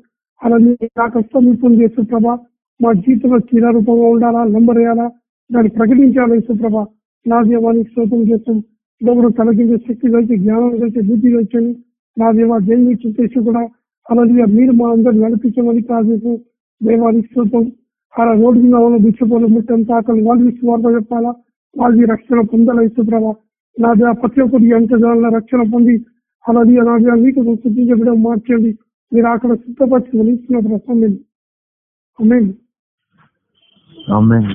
అలాగే నాకు సమీపం చేస్తాం ప్రభా. మా జీవితంలో క్రీడారూపంగా ఉండాలా నంబర్ వేయాలా దాన్ని ప్రకటించాలి సుప్రభ. నా దేవానికి స్తోత్రం చేస్తాం. డబ్బులు తలకించే శక్తి కలిసి జ్ఞానం కలిసి బుద్ధి కలిసి నా దేవ దేని చింతేసి కూడా. అలాగే మీరు మా అందరు నడిపించమని కాదు దేవానికి స్తోత్రం. అలా రోడ్డు మీద ఉన్న బిచ్చపోలు ముట్టం తాకలు వాళ్ళు స్వార్థ చెప్పాలా? వాళ్ళకి రక్షణ పొందాలి సుప్రభ? నా దేవ ప్రతి ఒక్కరి ఎంత రక్షణ పొంది అలాగే నా దేవ మీకు శుద్ధించబడం మార్చండి. మీరు అక్కడ సిద్ధపరచుకొని ఇస్తున్న ప్రసంగం. ఆమెన్.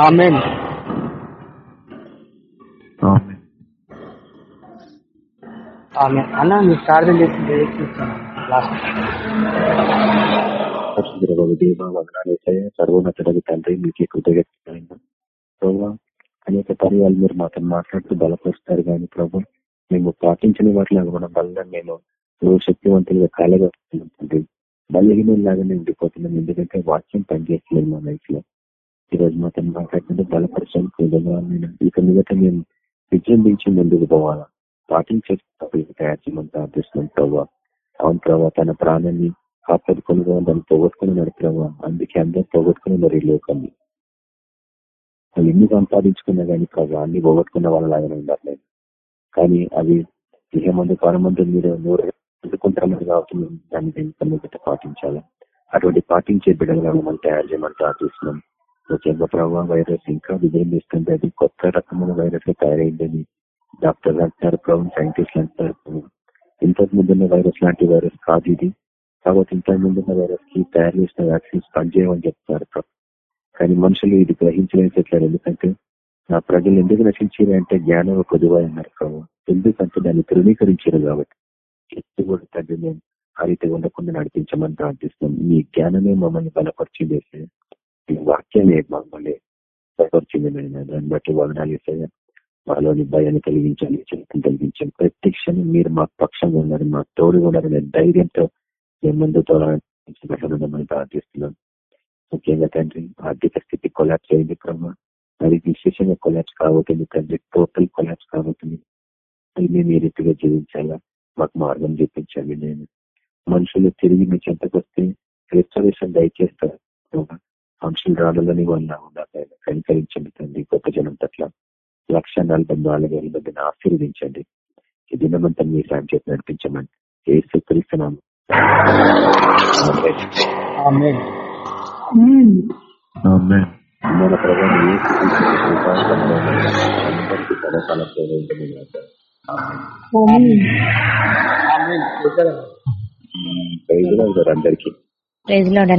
ఆమెన్ ఆమె అన్న మీరు ప్రార్థన చేసింది సర్వోన్నతుడవి తండ్రి మీకు కృతజ్ఞత అనేక పర్యాలు మీరు మాతో మాట్లాడుతూ బలపరుస్తారు కానీ ప్రభు మేము పాటించిన వాటిలో కూడా బల్ల మేము శక్తివంతులుగా కాలగలుగుతున్నాం బలహీనలాగానే ఉండిపోతున్నాం. ఎందుకంటే వాక్యం పనిచేస్తలేదు మా లైఫ్లో ఈరోజు మాతో మాట్లాడుతుంటే బలపరచడానికి ఇక మీదట మేము విజృంభించి ముందుకు పోవాలా? పాటించే తయారు చేయమని ప్రార్థిస్తున్నాం ప్రభావ అవును ప్రభావ తన ప్రాణాన్ని కాపాడుకుని దాన్ని పోగొట్టుకుని ప్రభావ అందుకే అందరూ పోగొట్టుకుని మరి లోకాన్ని. వాళ్ళు ఎన్ని సంపాదించుకున్నా కానీ ప్రభావ అన్ని పోగొట్టుకున్న వాళ్ళలాగానే ఉన్నారు నేను కానీ అవి ఇక మంది మీరు నూరు అందుకుంటామని కాబట్టి దాన్ని దీనికి పాటించాలి. అటువంటి పాటించే బిడ్డలుగా మనం తయారు చేయమని ప్రార్థిస్తున్నాం ముఖ్యంగా ప్రభావ వైరస్ ఇంకా విజయం ఇస్తుంది అది కొత్త రకమైన వైరస్ తయారైందని డాక్టర్లు అంటున్నారు ప్రభుత్వం సైంటిస్టులు అంటున్నారు. ఇంతకు ముందున్న వైరస్ లాంటి వైరస్ కాదు ఇది. కాబట్టి ఇంతకు ముందున్న వైరస్కి తయారు చేసిన వ్యాక్సిన్స్ పనిచేయమని చెప్తున్నారు కానీ మనుషులు ఇది గ్రహించలేకపోతున్నారు ఎందుకంటే నా ప్రజలు ఎందుకు నశించారు అంటే జ్ఞానం కొద్దిగా అన్నారు ప్రభు ఎందుకంటే దాన్ని తృణీకరించారు కాబట్టి. ఎత్తు కూడా తండ్రి మేము ఆ రీతి ఉండకుండా నడిపించమని ప్రార్థిస్తున్నాం. మీ జ్ఞానమే మమ్మల్ని బలపరిచింది మీ వాక్యమే మమ్మల్ని బలపరిచింది నేను దాన్ని బట్టి వదనాలు ఇస్తాయా మాలోని భయాన్ని కలిగించాలి చిత్తం కలిగించాలి ప్రతి క్షణం మీరు మా పక్షంగా ఉన్నారు మా తోడు ఉన్నారనే ధైర్యంతో మేము ముందుతో మనం ప్రార్థిస్తున్నాం. ముఖ్యంగా తండ్రి ఆర్థిక స్థితి కొలాప్స్ అయింది క్రమ అది విశేషంగా కొలాప్స్ కాబోతుంది తండ్రి. టోటల్ కొలాప్స్ కాబోతుంది అది మేము ఏ రీతిగా జీవించాలా? మాకు మార్గం చూపించాలి నేను. మనుషులు తిరిగి మీ చెంతకు వస్తే రెస్టరేషన్ దయచేస్తారు. మనుషులు రాళ్ళని వల్ల ఉండాలి. కనికరించండి తండ్రి గొప్ప జనం పట్ల. లక్ష నలభై నాలుగు వేల మందిని ఆశీర్వదించండి. ఈ దినమంతా మీ సాయం చేసి నడిపించమని ఏ. ఆమేన్. మన ప్రభావం అందరికీ ఉంటుంది. Praise the Lord. అందరికీ. ప్రైజ్లో